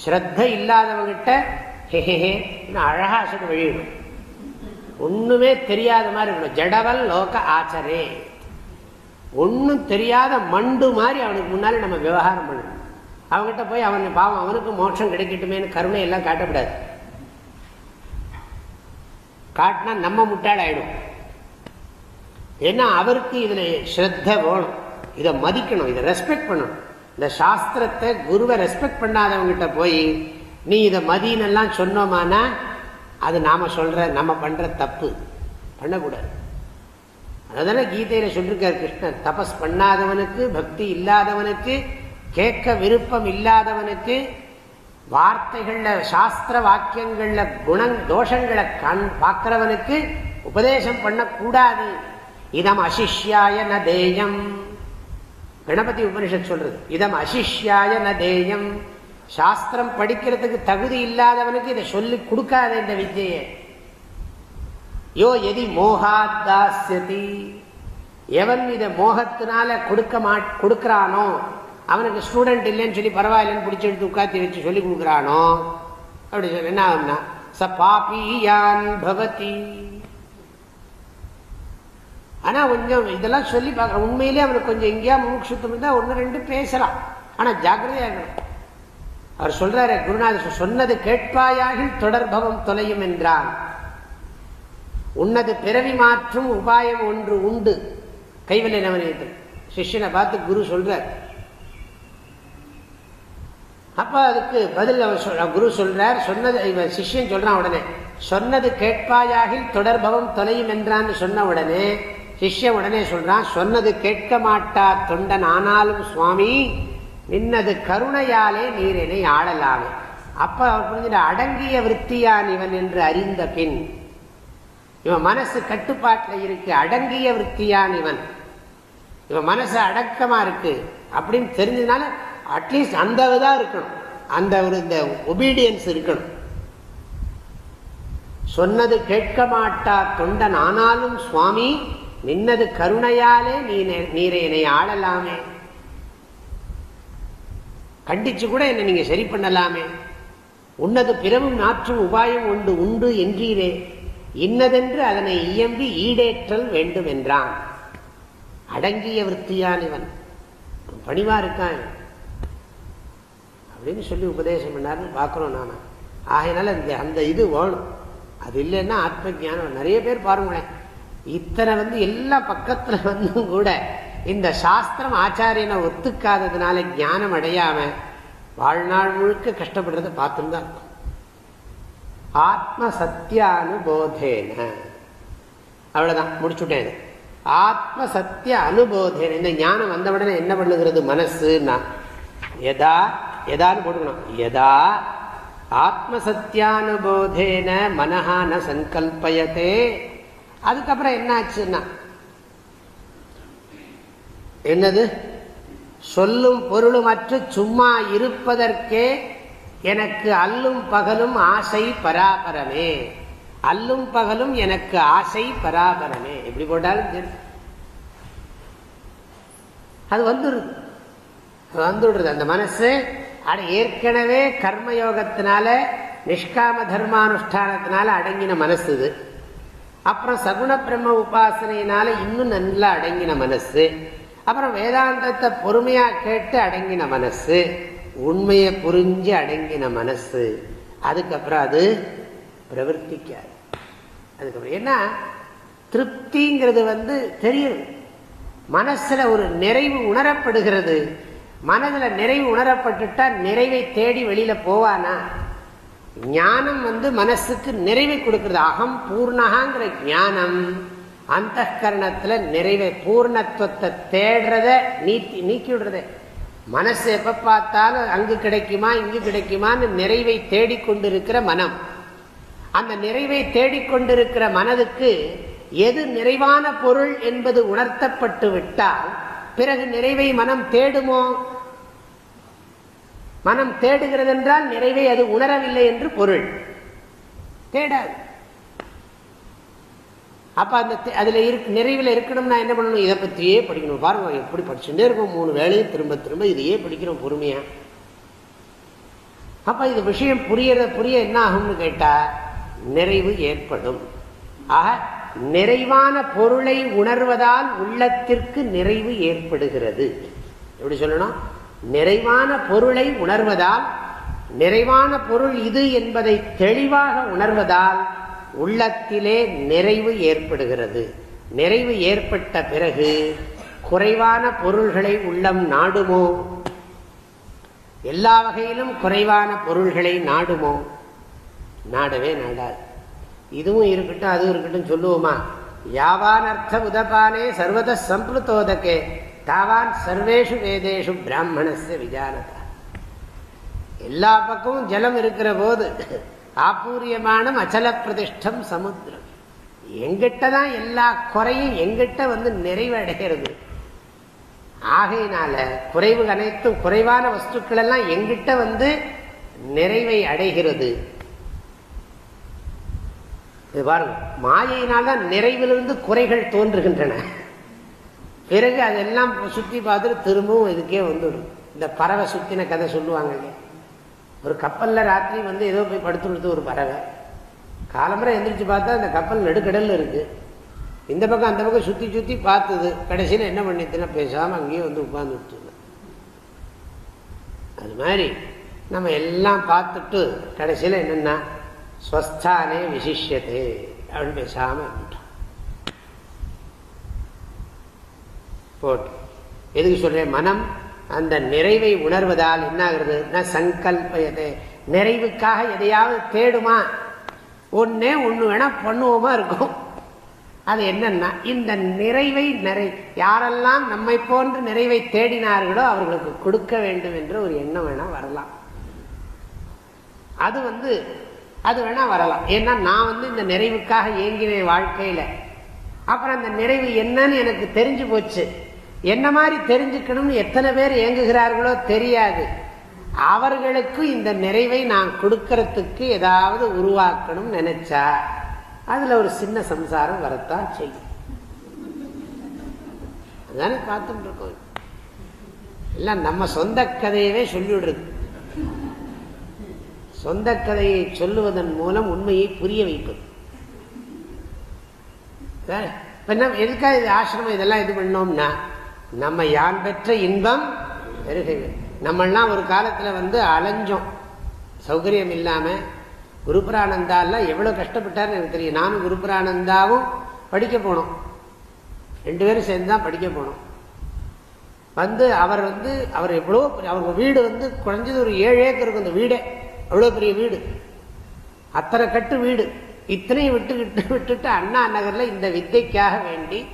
ஸ்ரத்த இல்லாதவங்கிட்ட ஹெஹே அழகா அசட்டு வழியிடும். ஒண்ணுமே தெரியாத மாதிரி இருக்கணும். ஜடவல் லோக ஆச்சரே. ஒன்றும் தெரியாத மண்டு மாதிரி அவனுக்கு முன்னாலே நம்ம விவகாரம் பண்ணணும். அவங்ககிட்ட போய் அவன் பாவம் அவனுக்கு மோட்சம் கிடைக்கட்டுமேனு கருணை எல்லாம் காட்டக்கூடாது காட்டினா நம்ம முட்டாள் ஆயிடும் ஏன்னா அவருக்கு இதில் ஸ்ரத்த வேணும். இதை மதிக்கணும் இதை ரெஸ்பெக்ட் பண்ணணும். இந்த சாஸ்திரத்தை குருவை ரெஸ்பெக்ட் பண்ணாதவங்கிட்ட போய் நீ இதை மதியனெல்லாம் சொன்னோமானா அது நாம சொல்ற நம்ம பண்ற தப்பு. பண்ணக்கூடாது. அதனால கீதையில சொல்லிருக்கார் கிருஷ்ணர் தபஸ் பண்ணாதவனுக்கு பக்தி இல்லாதவனுக்கு கேட்க விருப்பம் இல்லாதவனுக்கு வார்த்தைகள்ல சாஸ்திர வாக்கியங்கள்ல குணங் தோஷங்களை கண் பார்க்கிறவனுக்கு உபதேசம் பண்ணக்கூடாது. இதம் அசிஷ்யாய நதேயம் கணபதி உபனிஷத் சொல்றது. இதம் அசிஷ்யாய தேயம். சாஸ்திரம் படிக்கிறதுக்கு தகுதி இல்லாதவனுக்கு இதை சொல்லி கொடுக்காத இந்த வித்தியை. யோ எதி மோகாத்தாசியதி எவன் இதை மோகத்தினால கொடுக்க மா கொடுக்கிறானோ அவனுக்கு ஸ்டூடெண்ட் இல்லைன்னு சொல்லி பரவாயில்லன்னு பிடிச்சி எடுத்து உட்காத்தி வச்சு சொல்லி கொடுக்குறானோ அப்படி சொல்லி என்ன ஆகும்னா ச பாபியான் பவதி. ஆனா கொஞ்சம் இதெல்லாம் சொல்லி பார்க்க உண்மையிலே அவனுக்கு கொஞ்சம் எங்கேயா முமுட்சுத்தம் இருந்தால் ஒன்னு ரெண்டு பேசலாம். ஆனா ஜாக்கிரதையா இருக்கணும் அவர் சொல்றாரு குருநாதர் சொன்னது கேட்பாயாகில் தொடர்பவம் தொலையும் என்றான். உன்னது பிறவி மாற்றும் உபாயம் ஒன்று உண்டு. கைவினை நவனியத்தில் சிஷ்யனை பார்த்து குரு சொல்றார். அப்ப அதுக்கு பதில் அவர் குரு சொல்றார் சொன்னது இவன் சிஷ்யன் சொல்றான் உடனே சொன்னது கேட்பாயாகில் தொடர்பவம் தொலையும் என்றான்னு சொன்ன உடனே சிஷ்ய உடனே சொல்றான் சொன்னது கேட்க மாட்டா தொண்டன் ஆனாலும் சுவாமி நின்னது கருணையாலே நீர் என்னை ஆளலாமே. அப்ப அவர் புரிஞ்சுட்டு அடங்கிய விற்த்தியான் இவன் என்று அறிந்த பின் இவன் மனசு கட்டுப்பாட்டில் இருக்கு அடங்கிய விற்த்தியான் இவன். இவன் மனசு அடக்கமா இருக்கு அப்படின்னு தெரிஞ்சதுனால அட்லீஸ்ட் அந்த தான் இருக்கணும். அந்த ஒரு இந்த ஒபீடியன்ஸ் இருக்கணும். சொன்னது கேட்க மாட்டா தொண்டன் ஆனாலும் சுவாமி நின்னது கருணையாலே நீ நீரை என்னை ஆளலாமே. கண்டிச்சு கூட என்னை நீங்க சரி பண்ணலாமே. உன்னது பிறவும் நாற்றும் உபாயம் உண்டு உண்டு என்றீரே. இன்னதென்று அதனை இயம்பி ஈடேற்றல் வேண்டும் என்றான் அடங்கிய விற்த்தியான் இவன். பணிவா இருக்கான். அப்படின்னு சொல்லி உபதேசம் பண்ணார்னு பார்க்குறோம் நானும் ஆகையினால அந்த இது வேணும். அது இல்லைன்னா ஆத்ம ஜானம் நிறைய பேர் பாருங்களேன். இத்தனை வந்து எல்லா பக்கத்துல வந்தும் கூட இந்த சாஸ்திரம் ஆச்சாரியனை ஒத்துக்காததுனால ஞானம் அடையாம வாழ்நாள் முழுக்க கஷ்டப்படுறத பார்த்துன்னு தான் ஆத்ம சத்தியானுபோதேன அவ்வளவுதான் முடிச்சுட்டேன் ஆத்ம சத்திய அனுபோதேன இந்த ஞானம் வந்த உடனே என்ன பண்ணுகிறது மனசுன்னா எதா எதான்னு போட்டுக்கணும். எதா ஆத்ம சத்தியானுபோதேன மனஹான ந சங்கல்பயத்தே அதுக்கப்புறம் என்ன ஆச்சுன்னா என்னது? சொல்லும் பொருளுமற்று சும்மா இருப்பதற்கே எனக்கு அல்லும் பகலும் ஆசை பராபரமே. அல்லும் பகலும் எனக்கு ஆசை பராபரமே. எப்படி போட்டாலும் சரி. அது வந்துடுது வந்துடுறது அந்த மனசு. அட ஏற்கனவே கர்மயோகத்தினால நிஷ்காம தர்மானுஷ்டானத்தினால அடங்கின மனசு இது. அப்புறம் சகுண பிரம்ம உபாசனையினால இன்னும் நல்லா அடங்கின மனசு. அப்புறம் வேதாந்தத்தை பொறுமையா கேட்டு அடங்கின மனசு. உண்மையை புரிஞ்சு அடங்கின மனசு. அதுக்கப்புறம் அது பிரவர்த்திக்காது. அதுக்கப்புறம் ஏன்னா திருப்திங்கிறது வந்து தெரியும் மனசுல ஒரு நிறைவு உணரப்படுகிறது. மனதுல நிறைவு உணரப்பட்டுட்டா நிறைவை தேடி வெளியில போவானா? ஞானம் வந்து மனசுக்கு நிறைவை கொடுக்கறது. அகம் பூர்ணகாங்கிற ஞானம் அந்த கரணத்துல நிறைவை பூர்ணத்துவத்தை தேடுறத நீக்கி நீக்கி விடுறத மனசு எப்ப பார்த்தாலும் அங்கு கிடைக்குமா இங்கு கிடைக்குமான்னு நிறைவை தேடிக்கொண்டிருக்கிற மனம். அந்த நிறைவை தேடிக்கொண்டிருக்கிற மனதுக்கு எது நிறைவான பொருள் என்பது உணர்த்தப்பட்டு விட்டால் பிறகு நிறைவை மனம் தேடுமோ? மனம் தேடுகிறது என்றால் நிறைவே அது உணரவில்லை என்று பொருள். தேடாது. அப்ப அந்த அதுல இருக்கு நிறைவில் இருக்கணும்னா என்ன பண்ணணும்? இதை பற்றியே படிக்கணும். பாருங்க எப்படி படிச்சுட்டே இருக்கும். மூணு வேலையும் திரும்ப திரும்ப இதையே படிக்கிறோம் பொறுமையா. அப்ப இது விஷயம் புரியற புரிய என்ன ஆகும்னு கேட்டா நிறைவு ஏற்படும். ஆக நிறைவான பொருளை உணர்வதால் உள்ளத்திற்கு நிறைவு ஏற்படுகிறது. எப்படி சொல்லணும்? நிறைவான பொருளை உணர்வதால் நிறைவான பொருள் இது என்பதை தெளிவாக உணர்வதால் உள்ளத்திலே நிறைவு ஏற்படுகிறது. நிறைவு ஏற்பட்ட பிறகு குறைவான பொருள்களை உள்ளம் நாடுமோ? எல்லா வகையிலும் குறைவான பொருள்களை நாடுமோ? நாடவே நாடாது. இதுவும் இருக்கட்டும் அதுவும் இருக்கட்டும் சொல்லுவோமா? யாவான் அர்த்த உதபானே சர்வத சம்பளத்தோதக்கே தாவான் சர்வேஷு வேதேஷு பிராமணஸ்ய விஜானதா எல்லா பக்கமும் ஜலம் இருக்கிற போது ஆப்பூரியமானம் அச்சல பிரதிஷ்டம் சமுத்திரம். எங்கிட்ட தான் எல்லா குறையும் எங்கிட்ட வந்து நிறைவடைகிறது. ஆகையினால குறைவு அனைத்தும் குறைவான வஸ்துக்கள் எல்லாம் எங்கிட்ட வந்து நிறைவை அடைகிறது. இது பாருங்க மாயினால்தான் நிறைவிலிருந்து குறைகள் தோன்றுகின்றன. பிறகு அதெல்லாம் சுற்றி பார்த்துட்டு திரும்பவும் இதுக்கே வந்துடும். இந்த பறவை சுத்தின கதை சொல்லுவாங்க ஒரு கப்பலில் ராத்திரி வந்து ஏதோ போய் படுத்து ஒரு பறவை. காலம்பரை எந்திரிச்சு பார்த்தா அந்த கப்பல் நடுக்கடலில் இருக்குது இந்த பக்கம் அந்த பக்கம் சுற்றி சுற்றி பார்த்தது. கடைசியில் என்ன பண்ணிச்சுன்னா பேசாமல் அங்கேயே வந்து உட்கார்ந்து அது மாதிரி நம்ம எல்லாம் பார்த்துட்டு கடைசியில் என்னன்னா ஸ்வஸ்தானே விசிஷ்யத்தே அப்படின்னு பேசாமல் போட்டு எதுக்கு சொல்றேன்? மனம் அந்த நிறைவை உணர்வதால் என்ன ஆகுறது சங்கல்பயதே. நிறைவுக்காக எதையாவது தேடுமா? ஒன்னே ஒன்று வேணா பண்ணுவோமா இருக்கும். அது என்னன்னா இந்த நிறைவை நிறை யாரெல்லாம் நம்மை போன்று நிறைவை தேடினார்களோ அவர்களுக்கு கொடுக்க வேண்டும் என்று ஒரு எண்ணம் வேணா வரலாம். அது வந்து அது வேணா வரலாம். ஏன்னா நான் வந்து இந்த நிறைவுக்காக இயங்கினேன் வாழ்க்கையில. அப்புறம் அந்த நிறைவு என்னன்னு எனக்கு தெரிஞ்சு போச்சு. என்ன மாதிரி தெரிஞ்சுக்கணும்னு எத்தனை பேர் இயங்குகிறார்களோ தெரியாது. அவர்களுக்கு இந்த நிறைவை நான் கொடுக்கறதுக்கு ஏதாவது உருவாக்கணும் நினைச்சா அதுல ஒரு சின்ன சம்சாரம் வரத்தான் செய்யும். அதானே பார்த்துட்டு இருக்கோம். எல்லாம் நம்ம சொந்த கதையவே சொல்லிவிடுறது. சொந்த கதையை சொல்லுவதன் மூலம் உண்மையை புரிய வைப்பது. எதுக்காக இது ஆசிரமம் இதெல்லாம் இது பண்ணோம்னா நம்ம யான் பெற்ற இன்பம்? பெருகை நம்மெல்லாம் ஒரு காலத்தில் வந்து அலைஞ்சோம். சௌகரியம் இல்லாமல் குருபுரானந்தாலாம் எவ்வளோ கஷ்டப்பட்டார்னு எனக்கு தெரியும். நானும் குருபுரானந்தாவும் படிக்க போனோம். ரெண்டு பேரும் சேர்ந்து தான் படிக்க போனோம். வந்து அவர் வந்து அவர் எவ்வளோ அவர் வீடு வந்து குறைஞ்சது ஒரு ஏழு ஏக்கர் இருக்கும் அந்த வீடே. அவ்வளோ பெரிய வீடு. அத்தனை கட்டு வீடு. இத்தனையும் விட்டு விட்டு விட்டுட்டு அண்ணா நகரில் இந்த வித்தைக்காக வேண்டி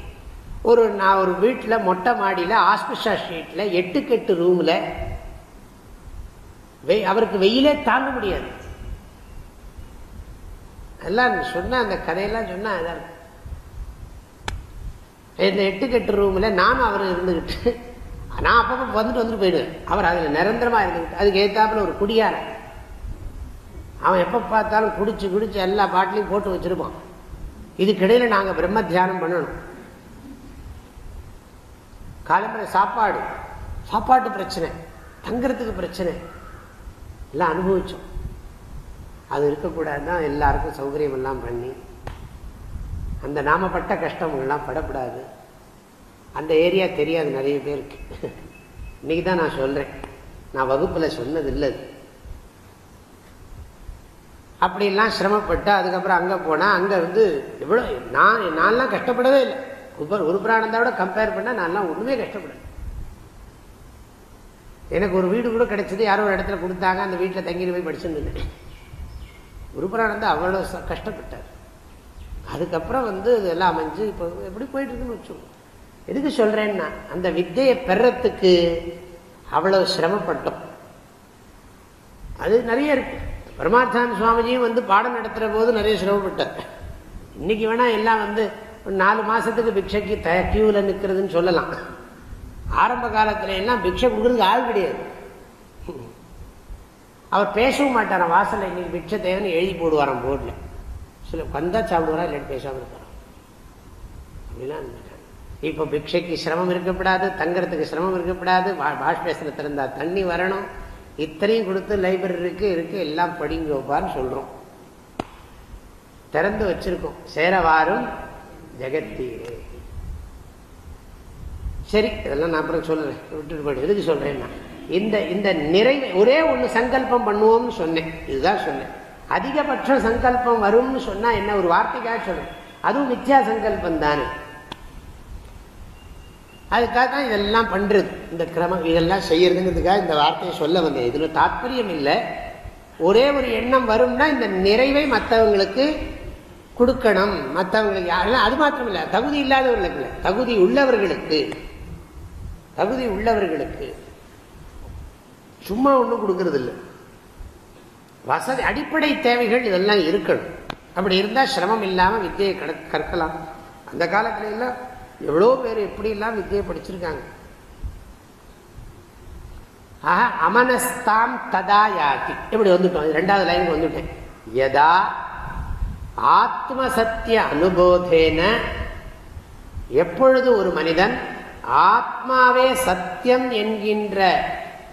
ஒரு நான் ஒரு வீட்டில் மொட்டை மாடியில் ஆஸ்பிஷா ஸ்ட்ரீட்ல எட்டு கெட்டு ரூம்ல அவருக்கு வெயிலே தாங்க முடியாது. எல்லாம் சொன்னால் அந்த கதையெல்லாம் சொன்னால் அதான். இந்த எட்டு கெட்டு நானும் அவர் இருந்துகிட்டு நான் அப்பப்போ வந்துட்டு வந்துட்டு போயிடுவேன். அவர் அதில் நிரந்தரமா இருந்துக்கிட்டு அதுக்கு ஏற்றாப்புல ஒரு குடியாரன் அவன் எப்போ பார்த்தாலும் குடிச்சு குடிச்சு எல்லா பாட்டிலையும் போட்டு வச்சுருப்பான். இதுக்கிடையில் நாங்கள் பிரம்ம தியானம் பண்ணணும். காலம்பரை சாப்பாடு. சாப்பாட்டு பிரச்சனை தங்குறதுக்கு பிரச்சனை. எல்லாம் அனுபவிச்சோம். அது இருக்கக்கூடாதுதான் எல்லாருக்கும் சௌகரியம் எல்லாம் பண்ணி அந்த நாமப்பட்ட கஷ்டங்கள்லாம் படக்கூடாது. அந்த ஏரியா தெரியாது நிறைய பேருக்கு. இன்னைக்கு தான் நான் சொல்கிறேன் நான் வகுப்பில் சொன்னது இல்லை அப்படிலாம் சிரமப்பட்டு அதுக்கப்புறம் அங்கே போனால் அங்கே வந்து எவ்வளோ நான் நான்லாம் கஷ்டப்படவே இல்லை. உபர் உருப்பிரானந்தாவோட கம்பேர் பண்ணால் நான்லாம் ஒன்றுமே கஷ்டப்படல. எனக்கு ஒரு வீடு கூட கிடைச்சது யாரோ ஒரு இடத்துல கொடுத்தாங்க அந்த வீட்டில் தங்கிட்டு போய் படிச்சுருந்தேன் உருப்பிரானந்தா அவ்வளோ கஷ்டப்பட்டார். அதுக்கப்புறம் வந்து இதெல்லாம் அமைஞ்சு இப்போ எப்படி போயிட்டு இருக்குன்னு வச்சோம் எதுக்கு சொல்றேன்னா அந்த வித்தையை பெறத்துக்கு அவ்வளவு சிரமப்பட்டோம். அது நிறைய இருக்கு. பரமார்த்தான சுவாமிஜியும் வந்து பாடம் நடத்துகிற போது நிறைய சிரமப்பட்டார். இன்னைக்கு வேணா எல்லாம் வந்து நாலு மாசத்துக்கு பிக்ஷைக்கு த கியூவில் நிற்கிறதுன்னு சொல்லலாம். ஆரம்ப காலத்துல எல்லாம் பிக்ஷை கொடுக்குறதுக்கு ஆள் கிடையாது. அவர் பேசவும் மாட்டார் வாசல்ல இன்னைக்கு பிக்ஷை தேவைன்னு எழுதி போடுவாராம் போர்டில். சில வந்தால் சாப்பிடுவாரா இல்லாட்டி பேசாமல் இருப்பாராம் அப்படிலாம் இப்போ பிக்ஷைக்கு சிரமம் இருக்கப்படாது தங்கறதுக்கு சிரமம் இருக்கப்படாது வாஷ் பேசுறது திறந்தா தண்ணி வரணும். இத்தனையும் கொடுத்து லைப்ரரி இருக்கு இருக்கு எல்லாம் படிங்கோப்பான்னு சொல்கிறோம் திறந்து வச்சிருக்கோம். சேரவாரும் ஜெகத்தீரே. சரி இதெல்லாம் நான் அப்புறம் சொல்றேன். விட்டுட்டு போயிடு. எதுக்கு சொல்றேன்னா இந்த இந்த நிறைவு ஒரே ஒன்று சங்கல்பம் பண்ணுவோம்னு சொன்னேன். இதுதான் சொன்னேன். அதிகபட்ச சங்கல்பம் வரும்னு சொன்னா என்ன ஒரு வார்த்தைக்காக சொல்றேன். அதுவும் மித்யா சங்கல்பம் தானே. அதுக்காக தான் இதெல்லாம் பண்றது. இந்த கிரமம் இதெல்லாம் செய்யறதுங்கிறதுக்காக இந்த வார்த்தையை சொல்ல வந்தேன். இதுல தாத்பரியம் இல்லை. ஒரே ஒரு எண்ணம் வரும்னா இந்த நிறைவை மற்றவங்களுக்கு கொடுக்கணும். மற்றவங்களுக்கு யாரெல்லாம் அது மாத்திரம் இல்லை தகுதி இல்லாதவர்களுக்கு இல்லை. தகுதி உள்ளவர்களுக்கு. தகுதி உள்ளவர்களுக்கு. சும்மா ஒன்றும் கொடுக்கறது இல்லை வசதி அடிப்படை தேவைகள் இதெல்லாம் இருக்கணும். அப்படி இருந்தால் சிரமம் இல்லாமல் வித்தியை கற்கலாம். அந்த காலத்துல எல்லாம் எவ்வளோ பேர் எப்படிலாம் வித்தியை படிச்சிருக்காங்க. ஆஹா அமனஸ்தாம் ததா யாதி இப்படி வந்துட்டோம். ரெண்டாவது லைனுக்கு வந்துட்டேன். யதா ஆத்ம சத்திய அனுபோதேன. எப்பொழுது ஒரு மனிதன் ஆத்மாவே சத்தியம் என்கின்ற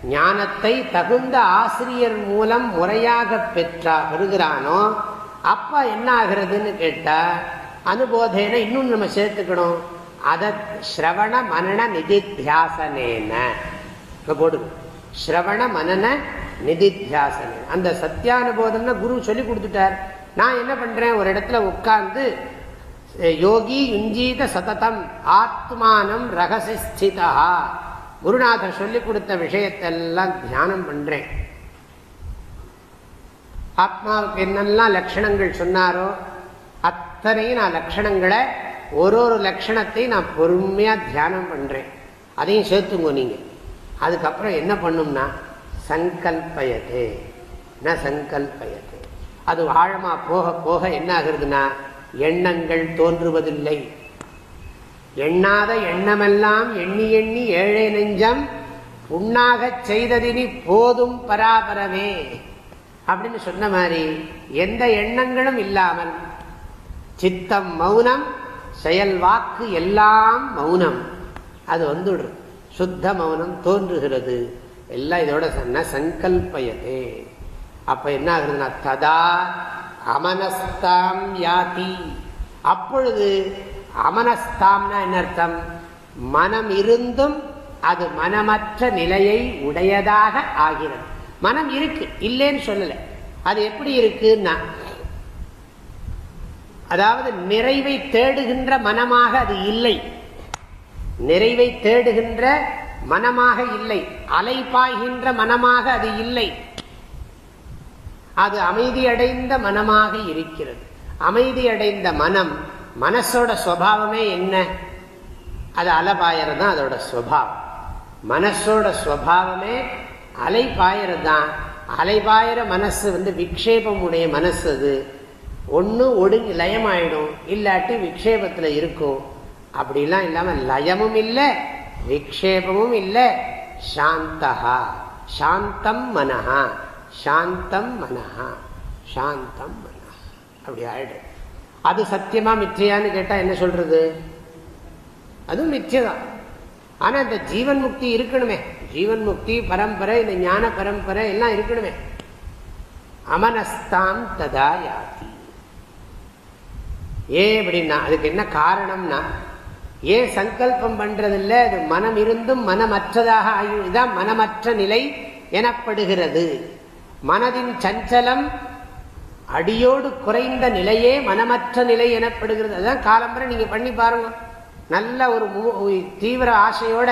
ஞானத்தை தகுந்த ஆசிரியர் மூலம் முறையாக பெற்றா பெறுகிறானோ அப்ப என்ன ஆகிறதுன்னு கேட்டா அனுபோதேன இன்னும் நம்ம சேர்த்துக்கணும். அதை ஸ்ரவண மனன நிதித்தியாசனேன. போடு. ஸ்ரவண மனன நிதித்தியாசன அந்த சத்தியானுபோதம்னா குரு சொல்லி கொடுத்துட்டார். நான் என்ன பண்றேன்? ஒரு இடத்துல உட்கார்ந்து யோகி யுஞ்சீத சததம் ஆத்மானம் ரகசிஸ்திதா குருநாதர் சொல்லி கொடுத்த விஷயத்தெல்லாம் தியானம் பண்றேன். ஆத்மாவுக்கு என்னெல்லாம் லட்சணங்கள் சொன்னாரோ அத்தனையும் நான் லட்சணங்களை ஒரு ஒரு லட்சணத்தையும் நான் பொறுமையாக தியானம் பண்ணுறேன் அதையும் சேர்த்துங்கோ நீங்கள் அதுக்கப்புறம் என்ன பண்ணும்னா சங்கல்பயதே. ந சங்கல்பயதே. அது ஆழமா போக போக என்ன ஆகுறதுன்னா எண்ணங்கள் தோன்றுவதில்லை. எண்ணாத எண்ணமெல்லாம் எண்ணி எண்ணி ஏழை நெஞ்சம் உண்ணாக செய்ததினி போதும் பராபரமே. அப்படின்னு சொன்ன மாதிரி எந்த எண்ணங்களும் இல்லாமல் சித்தம் மௌனம் செயல் வாக்கு எல்லாம் மௌனம். அது வந்துடும் சுத்த மௌனம் தோன்றுகிறது. எல்லாம் இதோட சொன்ன சங்கல்பயதே. அப்ப என்ன ஆகுதுன்னா ததா அமனஸ்தாம் யாதி. அப்பொழுது அமனஸ்தாம்னா என்ன அர்த்தம்? மனம் இருந்தும் அது மனமற்ற நிலையை உடையதாக ஆகிறது. மனம் இருக்கு இல்லைன்னு சொல்லலை. அது எப்படி இருக்குன்னா அதாவது நிறைவை தேடுகின்ற மனமாக அது இல்லை. நிறைவை தேடுகின்ற மனமாக இல்லை. அலைப்பாய்கின்ற மனமாக அது இல்லை. அது அமைதியடைந்த மனமாக இருக்கிறது. அமைதியடைந்த மனம் மனசோட சுவாவமே என்ன? அது அலைபாயறது தான் அதோட சுவாவம். மனசோட சுவாவமே அலைப்பாயறது தான் அலைபாயிர மனசு வந்து விக்ஷேபம் உடைய மனசு அது. ஒன்று ஒடுங்கி லயமாயிடும். இல்லாட்டி விக்ஷேபத்தில் இருக்கும். அப்படிலாம் இல்லாமல் லயமும் இல்லை விக்ஷேபமும் இல்லை. சாந்தகா சாந்தம் மனஹா. சாந்தம் மனஹா. சாந்தம் மனஹா. அப்படி ஆயிடும் அது சத்தியமா மிச்சையான்னு கேட்டா என்ன சொல்றது? அதுவும் மிச்சதான் ஆனா இந்த ஜீவன் முக்தி இருக்கணுமே. ஜீவன் முக்தி பரம்பரை இந்த ஞான பரம்பரை எல்லாம் இருக்கணுமே. அமனஸ்தாம் ததா யாதி. ஏன் அப்படின்னா அதுக்கு என்ன காரணம்னா ஏன் சங்கல்பம் பண்றதில்ல அது மனம் இருந்தும் மனமற்றதாக ஆகி மனமற்ற நிலை எனப்படுகிறது. மனதின் சஞ்சலம் அடியோடு குறைந்த நிலையே மனமற்ற நிலை எனப்படுகிறது. அதுதான் காலம்பரை நீங்க பண்ணி பாருங்க. நல்ல ஒரு தீவிர ஆசையோட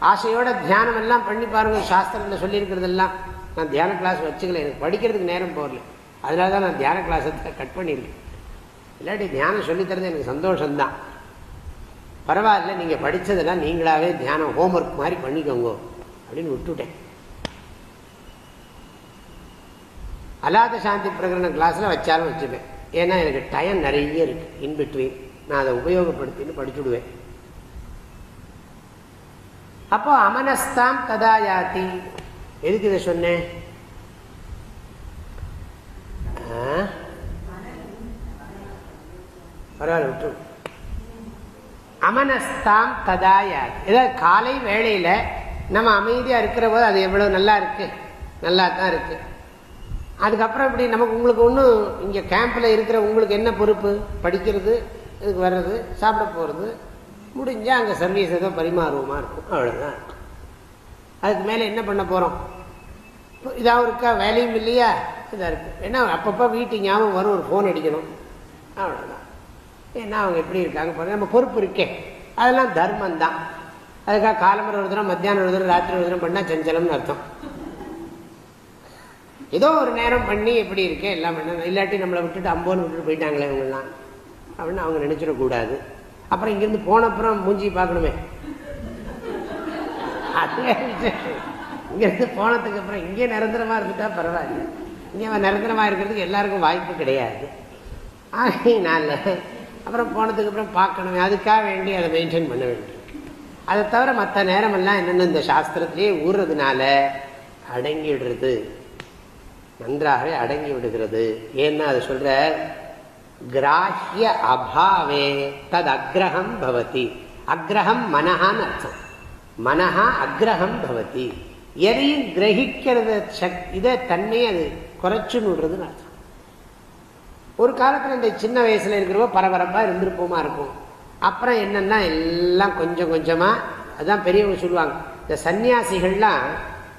ஆசையோட தியானம் எல்லாம் பண்ணி பாருங்க. சாஸ்திரத்தில் சொல்லியிருக்கிறது எல்லாம் நான் தியான கிளாஸ் வச்சுக்கல. எனக்கு படிக்கிறதுக்கு நேரம் போகல. அதனால தான் நான் தியான கிளாஸை கட் பண்ணியிருக்கேன். இல்லாட்டி தியானம் சொல்லித்தரது எனக்கு சந்தோஷம்தான். பரவாயில்ல நீங்கள் படித்ததெல்லாம் நீங்களாகவே தியானம் ஹோம்ஒர்க் மாதிரி பண்ணிக்கோங்க. அப்படின்னு விட்டுட்டேன். அலாத சாந்தி பிரகரண கிளாஸில் வச்சாலும் வச்சுப்பேன். ஏன்னா எனக்கு டைம் நிறைய இருக்கு. இன்பிட்வீன் நான் அதை உபயோகப்படுத்தின்னு படிச்சுடுவேன். அப்போ அமனஸ்தாம் ததா யாத்தி எதுக்கு இதை சொன்னேன்? பரவாயில்ல விட்டு அமனஸ்தாம் ததா யாத்தி ஏதாவது காலை வேளையில் நம்ம அமைதியாக இருக்கிற போது அது எவ்வளோ நல்லா இருக்கு? நல்லா தான் இருக்குது அதுக்கப்புறம் இப்படி நமக்கு உங்களுக்கு ஒன்றும் இங்கே கேம்பில் இருக்கிற உங்களுக்கு என்ன பொறுப்பு? படிக்கிறது இதுக்கு வர்றது சாப்பிட போகிறது முடிஞ்சால் அங்கே சர்வீஸ் ஏதோ பரிமாறுவோமா இருக்கும். அவ்வளோதான் அதுக்கு மேலே என்ன பண்ண போகிறோம் இதாகவும் இருக்கா? வேலையும் இல்லையா? இதாக இருக்குது ஏன்னா அப்பப்போ வீட்டு ஞாபகம் வரும். ஒரு ஃபோன் அடிக்கணும். அவ்வளோதான் ஏன்னா அவங்க எப்படி இருக்காங்க பாருங்கள் நம்ம பொறுப்பு இருக்கே. அதெல்லாம் தர்மம் தான் அதுக்காக காலம்பரம் ஒரு தரம் மத்தியானம் ஒரு தரம் ராத்திரி ஒரு தரம் பண்ணால் செஞ்சலம்னு அர்த்தம். ஏதோ ஒரு நேரம் பண்ணி எப்படி இருக்கே எல்லாம் பண்ண இல்லாட்டி நம்மளை விட்டுட்டு அம்போன்னு விட்டுட்டு போயிட்டாங்களே இவங்கெல்லாம். அப்படின்னு அவங்க நினைச்சிடக்கூடாது. அப்புறம் இங்கேருந்து போனப்புறம் மூஞ்சி பார்க்கணுமே. அதுவே இங்கேருந்து போனதுக்கு அப்புறம் இங்கே நிரந்தரமாக இருந்துட்டா பரவாயில்ல. இங்கே நிரந்தரமாக இருக்கிறதுக்கு எல்லாருக்கும் வாய்ப்பு கிடையாது. ஆகையினால அப்புறம் போனதுக்கு அப்புறம் பார்க்கணுமே. அதுக்காக வேண்டி அதை மெயின்டைன் பண்ண வேண்டும். அதை தவிர மற்ற நேரமெல்லாம் என்னென்ன இந்த சாஸ்திரத்திலேயே ஊறுறதுனால அடங்கிடுறது. நன்றாகவே அடங்கி விடுகிறது. ஏன்னா அது சொல்ற? கிராஹ்ய அபாவே தது அக்ரஹம் பவதி. அக்ரஹம் மனஹான்னு அர்த்தம். மனஹா அக்ரஹம் பவதி. எதையும் கிரகிக்கிறது இதை தன்மையை அது குறைச்சுன்னு விடுறதுன்னு அர்த்தம். ஒரு காலத்தில் இந்த சின்ன வயசுல இருக்கிறப்போ பரபரப்பாக இருந்திருப்போமா இருக்கும். அப்புறம் என்னன்னா எல்லாம் கொஞ்சம் கொஞ்சமாக அதுதான் பெரியவங்க சொல்லுவாங்க. இந்த சன்னியாசிகள்லாம்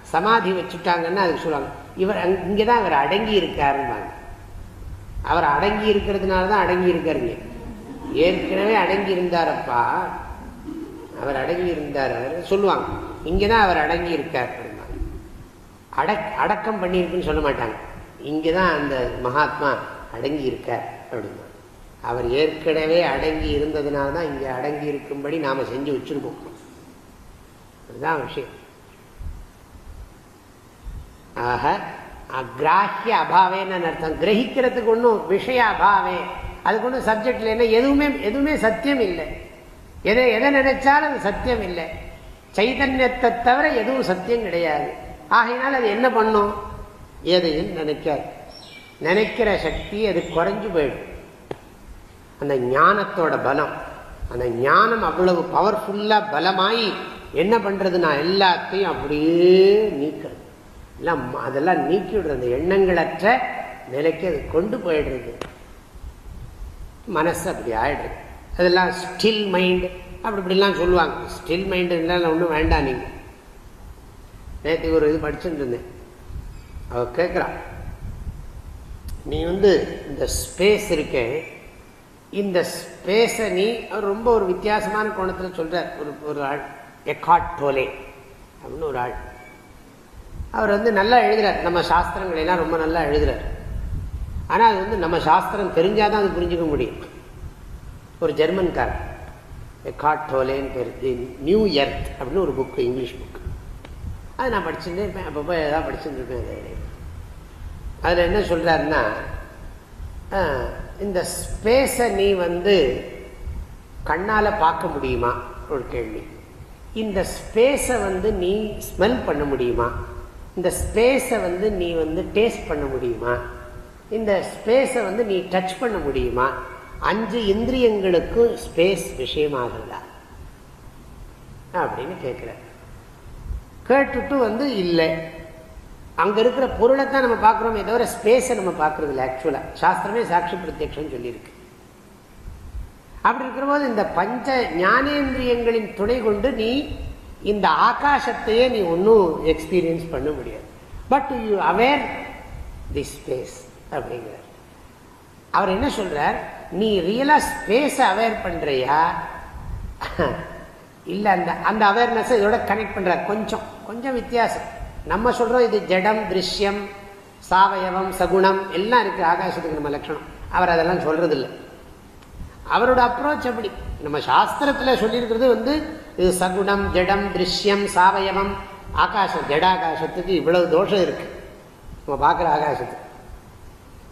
சமாதி வச்சுட்டாங்கன்னா அதுக்கு சொல்லுவாங்க. இவர் இங்கே தான் அவர் அடங்கி இருக்காருன்னு அவர் அடங்கி இருக்கிறதுனால தான் அடங்கி இருக்காருங்க ஏற்கனவே அடங்கி இருந்தாரப்பா அவர் அடங்கி இருந்தார் சொல்லுவாங்க. இங்கே தான் அவர் அடங்கி இருக்கார் அடக் அடக்கம் பண்ணியிருக்குன்னு சொல்ல மாட்டாங்க. இங்கே தான் அந்த மகாத்மா அடங்கி இருக்கார் அப்படின்னா அவர் ஏற்கனவே அடங்கி இருந்ததுனால தான் இங்கே அடங்கி இருக்கும்படி நாம் செஞ்சு வச்சுருக்கோம். அதுதான் விஷயம். ஆக அக்ராஹிய அபாவேன்னு அர்த்தம்? கிரகிக்கிறதுக்கு ஒன்றும் விஷய அபாவே. அதுக்கு ஒன்றும் சப்ஜெக்ட் இல்லைன்னா எதுவுமே எதுவுமே சத்தியம் இல்லை. எதை எதை நினைச்சாலும் அது சத்தியம் இல்லை. சைதன்யத்தை தவிர எதுவும் சத்தியம் கிடையாது. ஆகையினால் அது என்ன பண்ணும்? எதையும் நினைக்காது. நினைக்கிற சக்தி அது குறைஞ்சு போயிடும். அந்த ஞானத்தோட பலம் அந்த ஞானம் அவ்வளவு பவர்ஃபுல்லாக பலமாயி என்ன பண்ணுறது நான் எல்லாத்தையும் அப்படியே நீக்கிறது. எல்லாம் அதெல்லாம் நீக்கிவிடுறது அந்த எண்ணங்களற்ற நிலைக்கு அது கொண்டு போயிடுறது. மனசு அப்படி ஆயிடுறது அதெல்லாம் ஸ்டில் மைண்டு அப்படி இப்படிலாம் சொல்லுவாங்க. ஸ்டில் மைண்டு இருந்தாலும் ஒன்றும் வேண்டாம் நீங்கள் நேற்று ஒரு இது படிச்சுட்டு இருந்தேன். அவ கேட்குறான் நீ வந்து இந்த ஸ்பேஸ் இருக்க. இந்த ஸ்பேஸை நீ ரொம்ப ஒரு வித்தியாசமான கோணத்தில் சொல்கிற ஒரு ஒரு ஆள் எக்காட் டோலே அப்படின்னு ஒரு ஆள். அவர் வந்து நல்லா எழுதுறார். நம்ம சாஸ்திரங்களை எல்லாம் ரொம்ப நல்லா எழுதுறார். ஆனால் அது வந்து நம்ம சாஸ்திரம் தெரிஞ்சால் தான் அது புரிஞ்சுக்க முடியும். ஒரு ஜெர்மன்காரன் எக்காட் டோலேன்னு பேர் தி நியூ எர்த் அப்படின்னு ஒரு புக்கு இங்கிலீஷ் புக்கு அது நான் படிச்சுட்டு இருப்பேன் அப்பப்போ ஏதாவது படிச்சுட்டு இருப்பேன் அதில் என்ன சொல்கிறாருன்னா இந்த ஸ்பேஸை நீ வந்து கண்ணால் பார்க்க முடியுமா? ஒரு கேள்வி. இந்த ஸ்பேஸை வந்து நீ ஸ்மெல் பண்ண முடியுமா? இந்த ஸ்பேஸை வந்து நீ வந்து டேஸ்ட் பண்ண முடியுமா? இந்த ஸ்பேஸை வந்து நீ டச் பண்ண முடியுமா? அஞ்சு இந்திரியங்களுக்கும் ஸ்பேஸ் விஷயமாகுதா? அப்படின்னு கேட்குற கேட்டுட்டு வந்து இல்லை. அங்கே இருக்கிற பொருளை தான் நம்ம பார்க்குறோமே தவிர ஸ்பேஸை நம்ம பார்க்குறது இல்லை ஆக்சுவலாக சாஸ்திரமே சாட்சி பிரத்யக்ஷம் சொல்லியிருக்கு. அப்படி இருக்கிற போது இந்த பஞ்ச ஞானேந்திரியங்களின் துணை கொண்டு நீ இந்த ஆகாசத்தையே நீ ஒன்றும் எக்ஸ்பீரியன்ஸ் பண்ண முடியாது. But you aware the space அப்படிங்கிறார். அவர் என்ன சொல்றார்? நீ ரியலா ஸ்பேஸை அவேர் பண்றியா? இல்லை அந்த அந்த அவேர்னஸ் இதோட கனெக்ட் பண்ற கொஞ்சம் கொஞ்சம் வித்தியாசம். நம்ம சொல்றோம் இது ஜடம் திருஷ்யம் சாவயவம் சகுணம் எல்லாம் இருக்கு ஆகாசத்துக்கு நம்ம லட்சணம். அவர் அதெல்லாம் சொல்றது இல்லை அவரோட அப்ரோச் அப்படி. நம்ம சாஸ்திரத்தில் சொல்லியிருக்கிறது வந்து இது சகுணம் ஜடம் திருஷ்யம் சாவயவம். ஆகாசம் ஜடாகாசத்துக்கு இவ்வளவு தோஷம் இருக்கு. நம்ம பார்க்குற ஆகாசத்துக்கு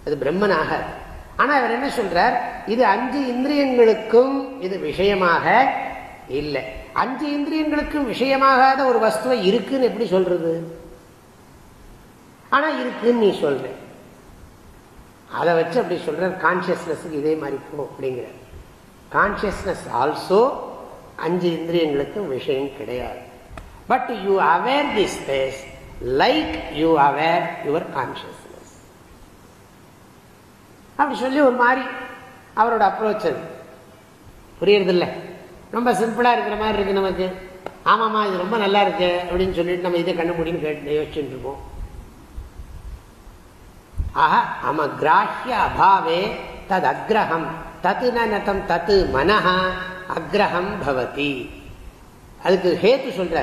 அது பிரம்மன் ஆகாது ஆனால் அவர் என்ன சொல்றார்? இது அஞ்சு இந்திரியங்களுக்கும் இது விஷயமாக இல்லை. அஞ்சு இந்திரியங்களுக்கும் விஷயமாகாத ஒரு வஸ்துவை இருக்குன்னு எப்படி சொல்றது? ஆனால் இருக்குன்னு நீ சொல்ற. அதை வச்சு அப்படி சொல்ற கான்சியஸ்னஸுக்கு இதே மாதிரி போ அப்படிங்கிற கான்சியஸ்னஸ் ஆல்சோ அஞ்சு இந்திரியங்களுக்கும் விஷயம் கிடையாது. But you aware the space like you aware your consciousness அப்படி சொல்லி ஒரு மாதிரி அவரோட அப்ரோச் அது. புரியுறதில்ல. ரொம்ப சிம்பிளாக இருக்கிற மாதிரி இருக்கு நமக்கு. ஆமாம்மா இது ரொம்ப நல்லா இருக்கு அப்படின்னு சொல்லிட்டு நம்ம இதை கண்ணு கேட்டு யோசிச்சுட்டு இருப்போம். ஆஹா ஆமா கிராஹ்ய அபாவே தத் அக்ரஹம் தத்து நத்தம் தத்து மனஹா. அக்ரஹம் பவதி. அதுக்கு ஹேத்து சொல்ற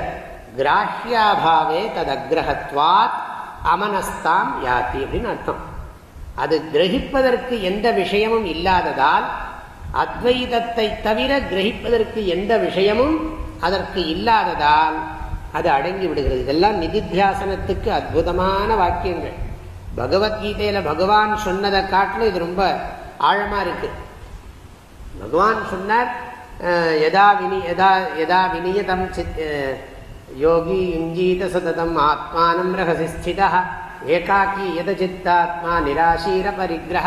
கிராஹியாபாவே தது அக்ரஹத்வாத் அமனஸ்தாம் யாத்தி அப்படின்னு அர்த்தம். அது கிரகிப்பதற்கு எந்த விஷயமும் இல்லாததால் அத்வைதத்தை தவிர கிரகிப்பதற்கு எந்த விஷயமும் அதற்கு இல்லாததால் அது அடங்கி விடுகிறது. இதெல்லாம் நிதித்தியாசனத்துக்கு அற்புதமான வாக்கியங்கள். பகவத்கீதையில பகவான் சொன்னதை காட்டிலும் இது ரொம்ப ஆழமா இருக்கு. பகவான் சொன்னார் யதா வினி யதா யதா வினியதம் சித் யோகி யுஞ்சீத சததம் ஆத்மானம் ரகசி ஸ்திதா ஏகாக்கி எத சித்தாத்மா நிராசீர பரிகிரக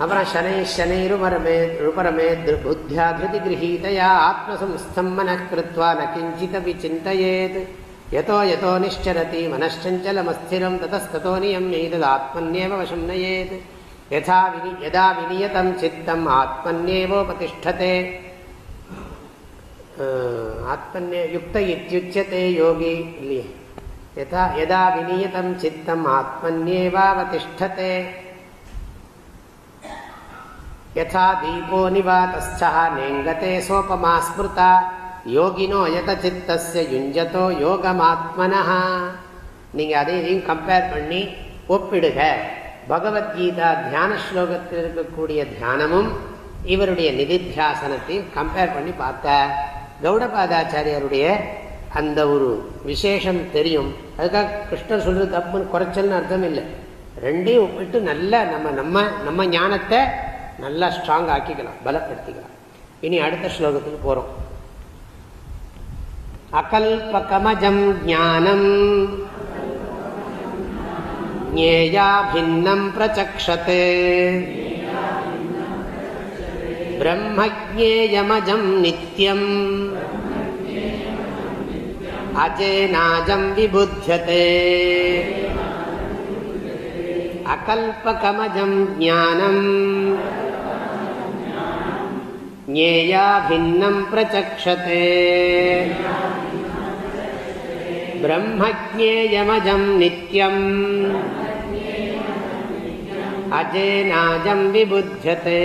அப்புறம் சனை சனைருமரமே ருபரமே புத்தியா திருதி கிரகீதையா ஆத்மசம்ஸ்தம் மனக்கிருத்வா ந கிஞ்சிதபி சிந்தையேத் யதோ யதோ நிஷ்சரதி மனச்சஞ்சலமஸ்திரம் ததஸ்தோ நியம் நியம்யைததாத்மன்யேவ வசம் நயேத் யதா வினி யதா வினியதம் சித்தம் ஆத்மன்யேவோபதிஷ்டதே ஆத்மன்யே யுக்த இத்யுச்சியதே யோகி இல்லையே யதா யதா வினியதம் சித்தம் ஆத்மன்யேவாவதிஷ்டதே யதா தீபோ நிவாதஸ்சா நேங்கதே சோபமா ஸ்மிருதா யோகினோ யத சித்தஸ்ய யுஞ்சதோ யோகமாத்மனா நீங்க அதையும் கம்பேர் பண்ணி ஒப்பிடுக. பகவத்கீதா தியான ஸ்லோகத்தில் இருக்கக்கூடிய தியானமும் இவருடைய நிதித்தியாசனத்தையும் கம்பேர் பண்ணி பார்த்தா கௌடபாதாச்சாரியருடைய அந்த ஒரு விசேஷம் தெரியும். அதுக்காக கிருஷ்ணர் சொல்றது தப்புன்னு குறைச்சல்னு அர்த்தம் இல்லை. ரெண்டையும் ஒப்பிட்டு நல்லா நம்ம நம்ம நம்ம ஞானத்தை நல்லா ஸ்ட்ராங் ஆக்கிக்கலாம் பலப்படுத்திக்கலாம். இனி அடுத்த ஸ்லோகத்துக்கு போறோம். அகல்பகமஜம் ज्ञेया भिन्नं प्रचक्षते ब्रह्मज्ञेयमजं नित्यम् अजेनाजं विबुध्यते अकल्पकमजं ज्ञानम् ज्ञेया भिन्नं प्रचक्षते ब्रह्मज्ञेयमजं नित्यम् அஜேனாஜம் விபுத்தியதே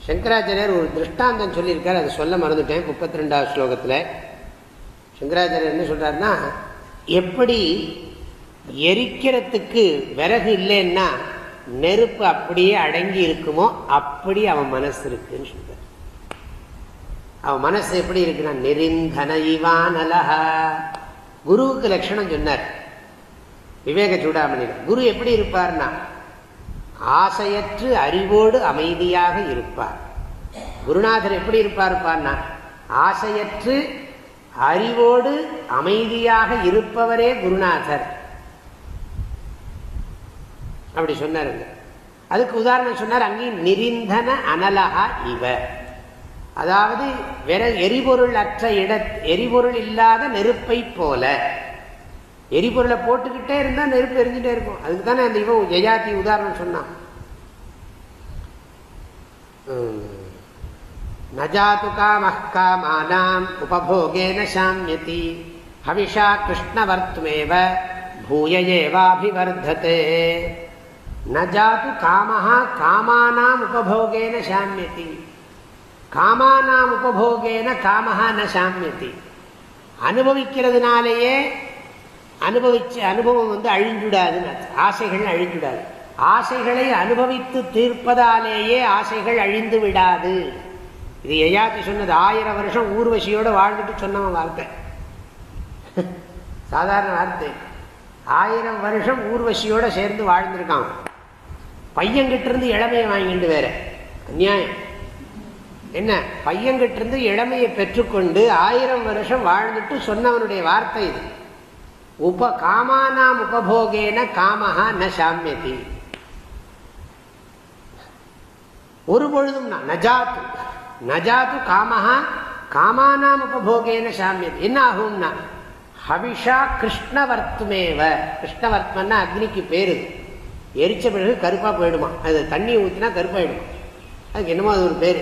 சங்கராச்சாரியர் ஒரு திருஷ்டாந்தம் சொல்லியிருக்கார் அதை சொல்ல மறந்துட்டேன் முப்பத்தி ரெண்டாவது ஸ்லோகத்தில் சங்கராச்சாரியர் என்ன சொல்றாருன்னா எப்படி எரிக்கிறதுக்கு விறகு இல்லைன்னா நெருப்பு அப்படியே அடங்கி இருக்குமோ அப்படி அவன் மனசு இருக்குன்னு சொல்றார் அவன் மனசு எப்படி இருக்குன்னா நெறிந்தன இவான் அலஹா குருவுக்கு லட்சணம் சொன்னார். விவேக சூடாமணியில் குரு எப்படி இருப்பார்னா ஆசையற்று அறிவோடு அமைதியாக இருப்பார். குருநாதர் எப்படி இருப்பார்ப்பார்னா ஆசையற்று அறிவோடு அமைதியாக இருப்பவரே குருநாதர். அப்படி சொன்னாருங்க. அதுக்கு உதாரணம் சொன்னார் அங்கேயும் நிரிந்தன அனலகா இவர் அதாவது வெற எரிபொருள் அற்ற இட எரிபொருள் இல்லாத நெருப்பை போல. எரிபொருளை போட்டுக்கிட்டே இருந்தால் நெருப்பு எரிஞ்சுட்டே இருக்கும். அதுக்கு தானே அந்த இவன் ஜெயாதி உதாரணம் சொன்னான். நஜாத்து காமஹ் உபபோகேன சாமியதி ஹவிஷா கிருஷ்ணவர்த்துமேவ பூயேவாபிவர்ததே நஜாத்து காமஹா காமானாம் உபபோகேன சாமியதி காமானாம் உபபோகேன காமஹா ந சாமியத்தி அனுபவிக்கிறதுனாலேயே அனுபவிச்சு அனுபவம் வந்து அழிஞ்சுடாதுன்னு ஆசைகள் அழிஞ்சுடாது. ஆசைகளை அனுபவித்து தீர்ப்பதாலேயே ஆசைகள் அழிந்து விடாது. இது எயாத்தி சொன்னது ஆயிரம் வருஷம் ஊர்வசியோடு வாழ்ந்துட்டு சொன்னவன் வார்த்தை சாதாரண வார்த்தை. ஆயிரம் வருஷம் ஊர்வசியோடு சேர்ந்து வாழ்ந்துருக்கான். பையன்கிட்ட இருந்து இளமையை வாங்கிட்டு வேற. அந்நியாயம். என்ன? பையன்கிட்ட இருந்து இளமையை பெற்றுக்கொண்டு ஆயிரம் வருஷம் வாழ்ந்துட்டு சொன்னவனுடைய வார்த்தை இது. உப காமானாம் உபபோகேன காமஹா ந சாமியதி. ஒரு பொழுதும் நஜாத்து. நஜாத்து காமஹா காமானாம் உபபோகேன சாமியதி. என்ன ஆகும்னா ஹவிஷா கிருஷ்ணவர்த்துமேவ. கிருஷ்ணவர்த்தம்னா அக்னிக்கு பேரு. எரிச்ச பிறகு கருப்பா போயிடுமா. அது தண்ணி ஊற்றினா கருப்பாயிடுமா. அதுக்கு என்னமோ அது ஒரு பேரு.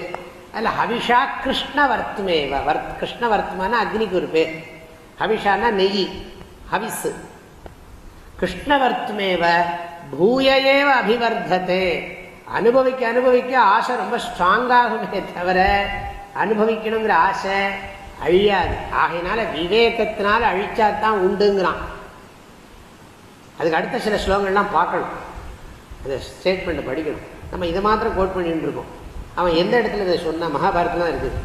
அல்ல ஹவிஷா கிருஷ்ணவர்த்துமேவ வர்த் கிருஷ்ணவர்த்தமான அக்னிக்கு ஒரு பேர் ஹவிஷானா நெய் ஹவிஸ் கிருஷ்ணவர்த்துமேவ பூயேவ அபிவர்த்ததே அனுபவிக்க அனுபவிக்க ஆசை ரொம்ப ஸ்ட்ராங்காகுமே தவிர அனுபவிக்கணுங்கிற ஆசை அழியாது ஆகையினால விவேகத்தினால அழிச்சாதான் உண்டுங்கிறான் அதுக்கு அடுத்த சில ஸ்லோகங்கள்லாம் பார்க்கணும் அந்த ஸ்டேட்மெண்ட் படிக்கணும் நம்ம இதை மாத்திரம் கோட் பண்ணிட்டு இருக்கோம் அவன் எந்த இடத்துல இதை சொன்ன? மகாபாரதெலாம் இருக்குது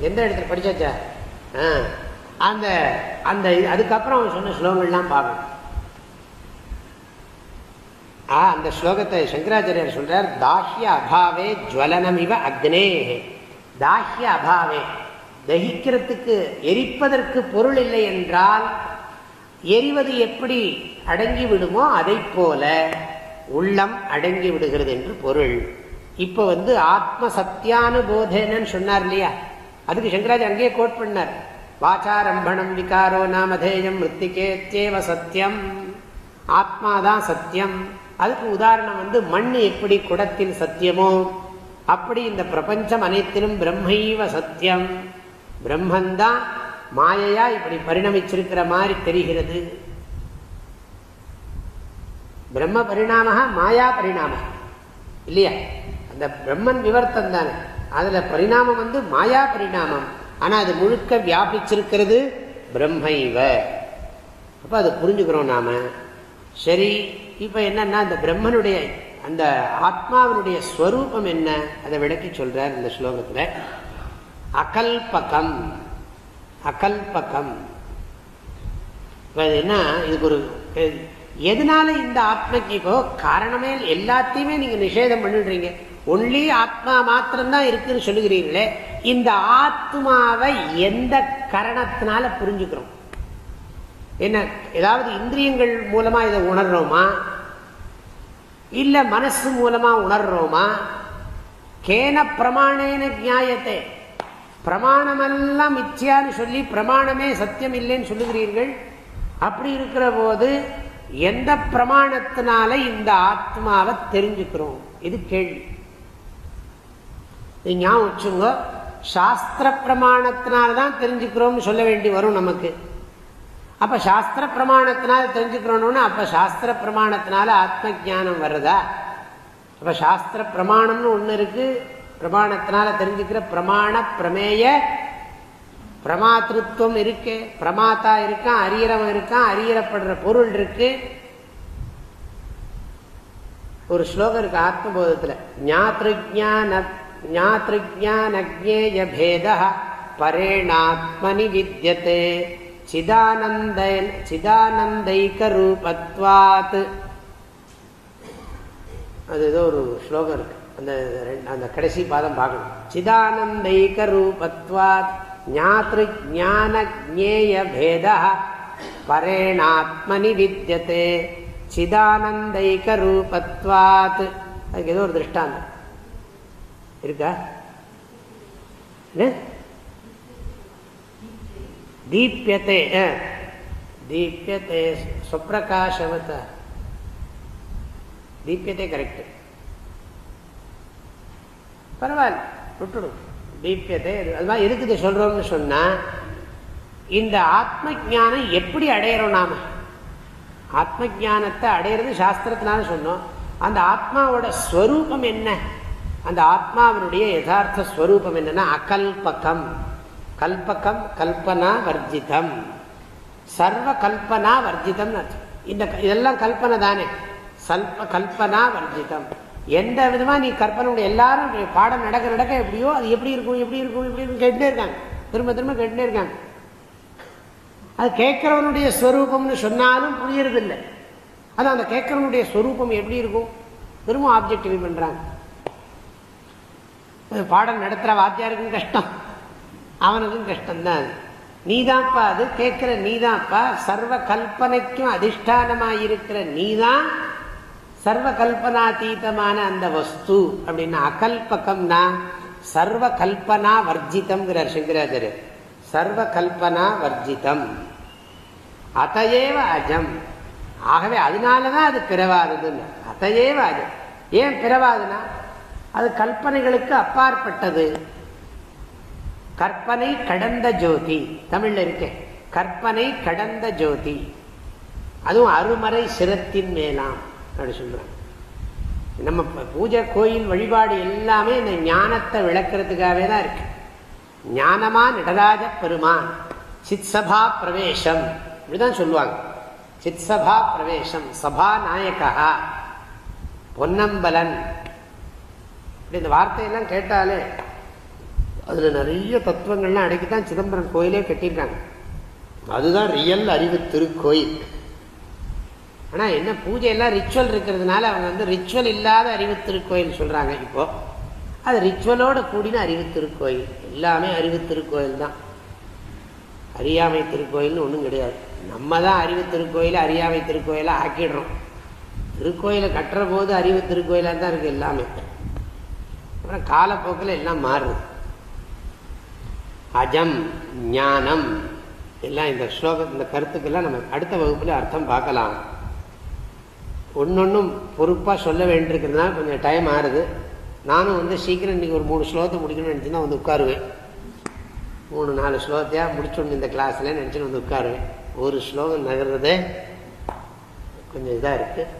எந்த இடத்துல படிச்சாச்சா? அந்த அந்த அதுக்கப்புறம் அவன் சொன்ன ஸ்லோகங்கள்லாம் பார்க்கணும் ஆ அந்த ஸ்லோகத்தை சங்கராச்சாரியர் சொல்கிறார் தாஹ்ய அபாவே ஜுவலனம் இவ அக்னே தாஹ்ய அபாவே. தகிக்கிறதுக்கு எரிப்பதற்கு பொருள் இல்லை என்றால் எரிவது எப்படி அடங்கி விடுமோ அதை போல உள்ளம் அடங்கி விடுகிறது என்று பொருள். இப்போ வந்து ஆத்ம சத்தியானுபோதேனன்னு சொன்னார் இல்லையா? அதுக்கு சங்கராஜ் அங்கேயே கோட் பண்ணார். வாச்சாரம்பணம் விகாரோ நாமதேயம் மிருத்திகேத்தேவ சத்தியம் ஆத்மாதான் சத்தியம் அதுக்கு உதாரணம் வந்து மண் எப்படி குடத்தில் சத்தியமோ அப்படி இந்த பிரபஞ்சம் அனைத்திலும் பிரம்மைவ சத்தியம் பிரம்மந்தான் மாயையா இப்படி பரிணமிச்சிருக்கிற மாதிரி தெரிகிறது. பிரம்ம பரிணாம மாயா பரிணாம இல்லையா? இந்த பிரம்மன் விவர்த்தம் தானே. அதுல பரிணாமம் வந்து மாயா பரிணாமம். ஆனா அது முழுக்க வியாபிச்சிருக்கிறது பிரம்மைவ. அப்போ அதை புரிஞ்சுக்கிறோம் நாம. சரி இப்போ என்னன்னா அந்த பிரம்மனுடைய அந்த ஆத்மாவினுடைய ஸ்வரூபம் என்ன? அதை விளக்கி சொல்றார் இந்த ஸ்லோகத்தில். அகல்பகம். அகல்பகம். என்ன? இதுக்கு ஒரு எதனால இந்த ஆத்மக்கு இப்போ காரணமே எல்லாத்தையுமே நீங்க நிஷேதம் பண்ணிடுறீங்க? ஒன்லி ஆத்மா மாத்திரம்தான் இருக்குன்னு சொல்லுகிறீர்களே இந்த ஆத்மாவை எந்த கரணத்தினால புரிஞ்சுக்கிறோம்? என்ன ஏதாவது இந்திரியங்கள் மூலமா இதை உணர்றோமா? இல்ல மனசு மூலமா உணர்றோமா? கேன பிரமாணேன நியாயத்தை பிரமாணமெல்லாம் மிச்சியான்னு சொல்லி பிரமாணமே சத்தியம் இல்லைன்னு சொல்லுகிறீர்கள். அப்படி இருக்கிற போது எந்த பிரமாணத்தினால இந்த ஆத்மாவை தெரிஞ்சுக்கிறோம்? இது கேள்வி. ஞாபகம் வச்சுங்க சாஸ்திர பிரமாணத்தினால்தான் தெரிஞ்சுக்கிறோம்னு சொல்ல வேண்டி வரும் நமக்கு. அப்ப சாஸ்திர பிரமாணத்தினால தெரிஞ்சுக்கிறோம்னு அப்ப சாஸ்திர பிரமாணத்தினால ஆத்ம ஜானம் வருதா? அப்ப சாஸ்திர பிரமாணம்னு ஒண்ணு இருக்கு. பிரமாணத்தினால தெரிஞ்சுக்கிற பிரமாண பிரமேய பிரமாத்திருத்துவம் இருக்கு. பிரமாத்தா இருக்கான் அரியரவன் இருக்கான் அரியரப்படுற பொருள் இருக்கு. ஒரு ஸ்லோகம் இருக்கு ஆத்மபோதத்தில். ஞாத்ருஜான பேத பரேணாத்மனி வித்தியதே சிதானந்த சிதானந்தைக்க ரூபத்வாத் அது ஏதோ ஒரு ஸ்லோகம் இருக்கு. அந்த அந்த கடைசி பாதம் பார்க்கணும். சிதானந்தைக்க ரூபத்வாத் ஞாத்ருஜானஜேய பரேணாத்மனி வித்தியதே சிதானந்தைக ரூபத்வாத் அதுக்கு ஏதோ ஒரு திருஷ்டாந்தம். இருக்கா? தீபியத்தை தீபியத்தை சுப்பிரகாசவத தீப்யத்தை கரெக்ட் பரவாயில்ல விட்டுடும் தீபியத்தை அதுதான் எதுக்கு சொல்றோம்னு சொன்னா இந்த ஆத்ம ஜானம் எப்படி அடையிறோம் நாம? ஆத்ம ஜானத்தை அடையிறது சாஸ்திரத்தினால சொன்னோம். அந்த ஆத்மாவோட ஸ்வரூபம் என்ன? அந்த ஆத்மாவினுடைய யதார்த்த ஸ்வரூபம் என்னன்னா அகல்பகம். கல்பகம் கல்பனா வர்ஜிதம். சர்வ கல்பனா வர்ஜிதம் இந்த இதெல்லாம் கல்பனை தானே. சல்ப கல்பனா வர்ஜிதம். எந்த விதமா நீ கற்பனை எல்லாரும் பாடம் நடக்க நடக்க எப்படியோ அது எப்படி இருக்கும் எப்படி இருக்கும் எப்படி இருக்கும் கேட்டுனே இருக்காங்க. திரும்ப திரும்ப கேட்டுனே இருக்காங்க. அது கேட்கிறவனுடைய ஸ்வரூபம்னு சொன்னாலும் புரியறதில்லை. அது அந்த கேட்கிறவனுடைய ஸ்வரூபம் எப்படி இருக்கும்? திரும்ப ஆப்ஜெக்டிவ் பண்றாங்க. பாடம் நடத்துற வாத்தியாருக்கும் கஷ்டம். அவனுக்கும் கஷ்டம்தான். நீதான்ப்பா அது கேட்குற நீதான்ப்பா. சர்வ கல்பனைக்கும் அதிஷ்டானமாக இருக்கிற நீதான் சர்வ கல்பனாதீதமான அந்த வஸ்து அப்படின்னா அகல்பகம்னா சர்வ கல்பனா வர்ஜிதம்ங்கிறார் சங்கராச்சாரியர். சர்வ கல்பனா வர்ஜிதம். அத்தையேவ அஜம். ஆகவே அதனால தான் அது பிறவாதுன்னு அத்தையேவ அஜம். ஏன் பிறவாதுன்னா அது கல்பனைகளுக்கு அப்பாற்பட்டது. கற்பனை கடந்த ஜோதி. தமிழ்ல இருக்கேன் கற்பனை கடந்த ஜோதி. அதுவும் அருமறை சிரத்தின் மேலாம் அப்படி சொல்றாங்க. நம்ம பூஜை கோயில் வழிபாடு எல்லாமே இந்த ஞானத்தை விளக்கிறதுக்காகவே தான் இருக்கு. ஞானமா நடராஜ பெருமான். சித்சபா பிரவேசம் இப்படிதான் சொல்லுவாங்க. சித்சபா பிரவேசம் சபா பொன்னம்பலன். இப்படி இந்த வார்த்தையெல்லாம் கேட்டாலே அதுல நிறைய தத்துவங்கள்லாம் அடக்கித்தான் சிதம்பரம் கோயிலே கட்டியிருக்காங்க. அதுதான் ரியல் அறிவு திருக்கோயில். ஆனால் என்ன பூஜை எல்லாம் ரிச்சுவல் இருக்கிறதுனால அவங்க வந்து ரிச்சுவல் இல்லாத அறிவு திருக்கோயில் சொல்கிறாங்க இப்போ. அது ரிச்சுவலோட கூடின அறிவு திருக்கோயில். எல்லாமே அறிவு திருக்கோயில் தான். அறியாமை திருக்கோயில்னு ஒன்றும் கிடையாது. நம்ம தான் அறிவு திருக்கோயிலை அறியாமை திருக்கோயிலாக ஆக்கிடுறோம். திருக்கோயிலை கட்டுற போது அறிவு திருக்கோயிலாக தான் இருக்குது எல்லாமே. அப்புறம் காலப்போக்கில் எல்லாம் மாறுது. அஜம் ஞானம் எல்லாம் இந்த ஸ்லோகம் இந்த கருத்துக்கெல்லாம் நம்ம அடுத்த வகுப்பில் அர்த்தம் பார்க்கலாம். ஒன்னொன்னும் பொறுப்பாக சொல்ல வேண்டியிருக்கிறதுனால கொஞ்சம் டைம் ஆறுது. நானும் வந்து சீக்கிரம் இன்றைக்கி ஒரு மூணு ஸ்லோகத்தை முடிக்கணும்னு நினச்சினா வந்து உட்காருவேன். மூணு நாலு ஸ்லோகத்தையாக முடிச்சுடணும் இந்த கிளாஸில் நினச்சின்னு வந்து உட்காருவேன். ஒரு ஸ்லோகம் நகர்றதே கொஞ்சம் இதாக இருக்குது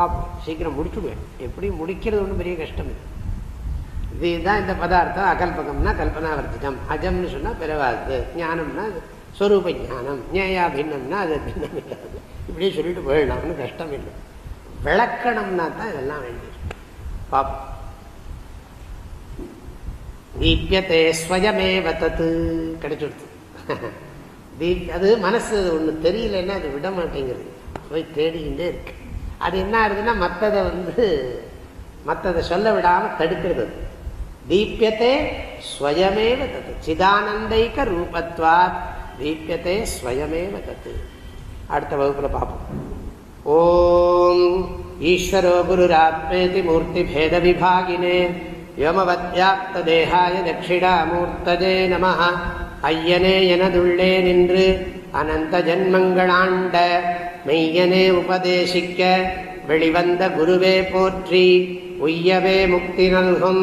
பார்ப்போம் சீக்கிரம் முடிச்சுடுவேன். எப்படி முடிக்கிறது ஒன்றும் பெரிய கஷ்டம் இதுதான் இந்த பதார்த்தம் அகல்பகம்னா கல்பனாவர்த்திதம் அஜம்னு சொன்னால் பிறவாது. ஞானம்னா ஸ்வரூப ஞானம். ஞேயா பின்னம்னா அது பின்னம். இல்லாது இப்படியே சொல்லிட்டு போயிடலாம்னு கஷ்டம் இல்லை. விளக்கணம்னா தான் இதெல்லாம் வேண்டியது. பாப்போம் தீபியத்தே ஸ்வயமேவ தத்து கிடைச்சிடுது தீப் அது மனசு ஒன்று தெரியலன்னா அது விட மாட்டேங்கிறது போய் தேடிக்கிட்டே இருக்கு. அது என்ன ஆகுதுன்னா மற்றதை வந்து மற்றதை சொல்ல விடாமல் தடுக்கிறது அது தீபியத்தே ஸ்வயமேவ தத்து சிதானந்தைக்க ரூபத்வாத் தீபியத்தே ஸ்வயமேவ தத்து அடுத்த வகுப்பில் பார்ப்போம் ஓம் ஈஸ்வரோ குருராத்மேதி மூர்த்தி பேத விபாகினே யோமவத்யாப்தேகாய தட்சிணாமூர்த்தஜே நம ஐயனே எனதுள்ளே நின்று அனந்த ஜன்மங்களாண்ட மெய்யனே உபதேசிக்க வெளிவந்த குருவே போற்றி உய்யவே முக்தி நல்கும்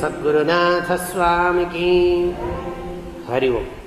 சத்குருநாத சுவாமிக்கு. ஹரி ஓம்.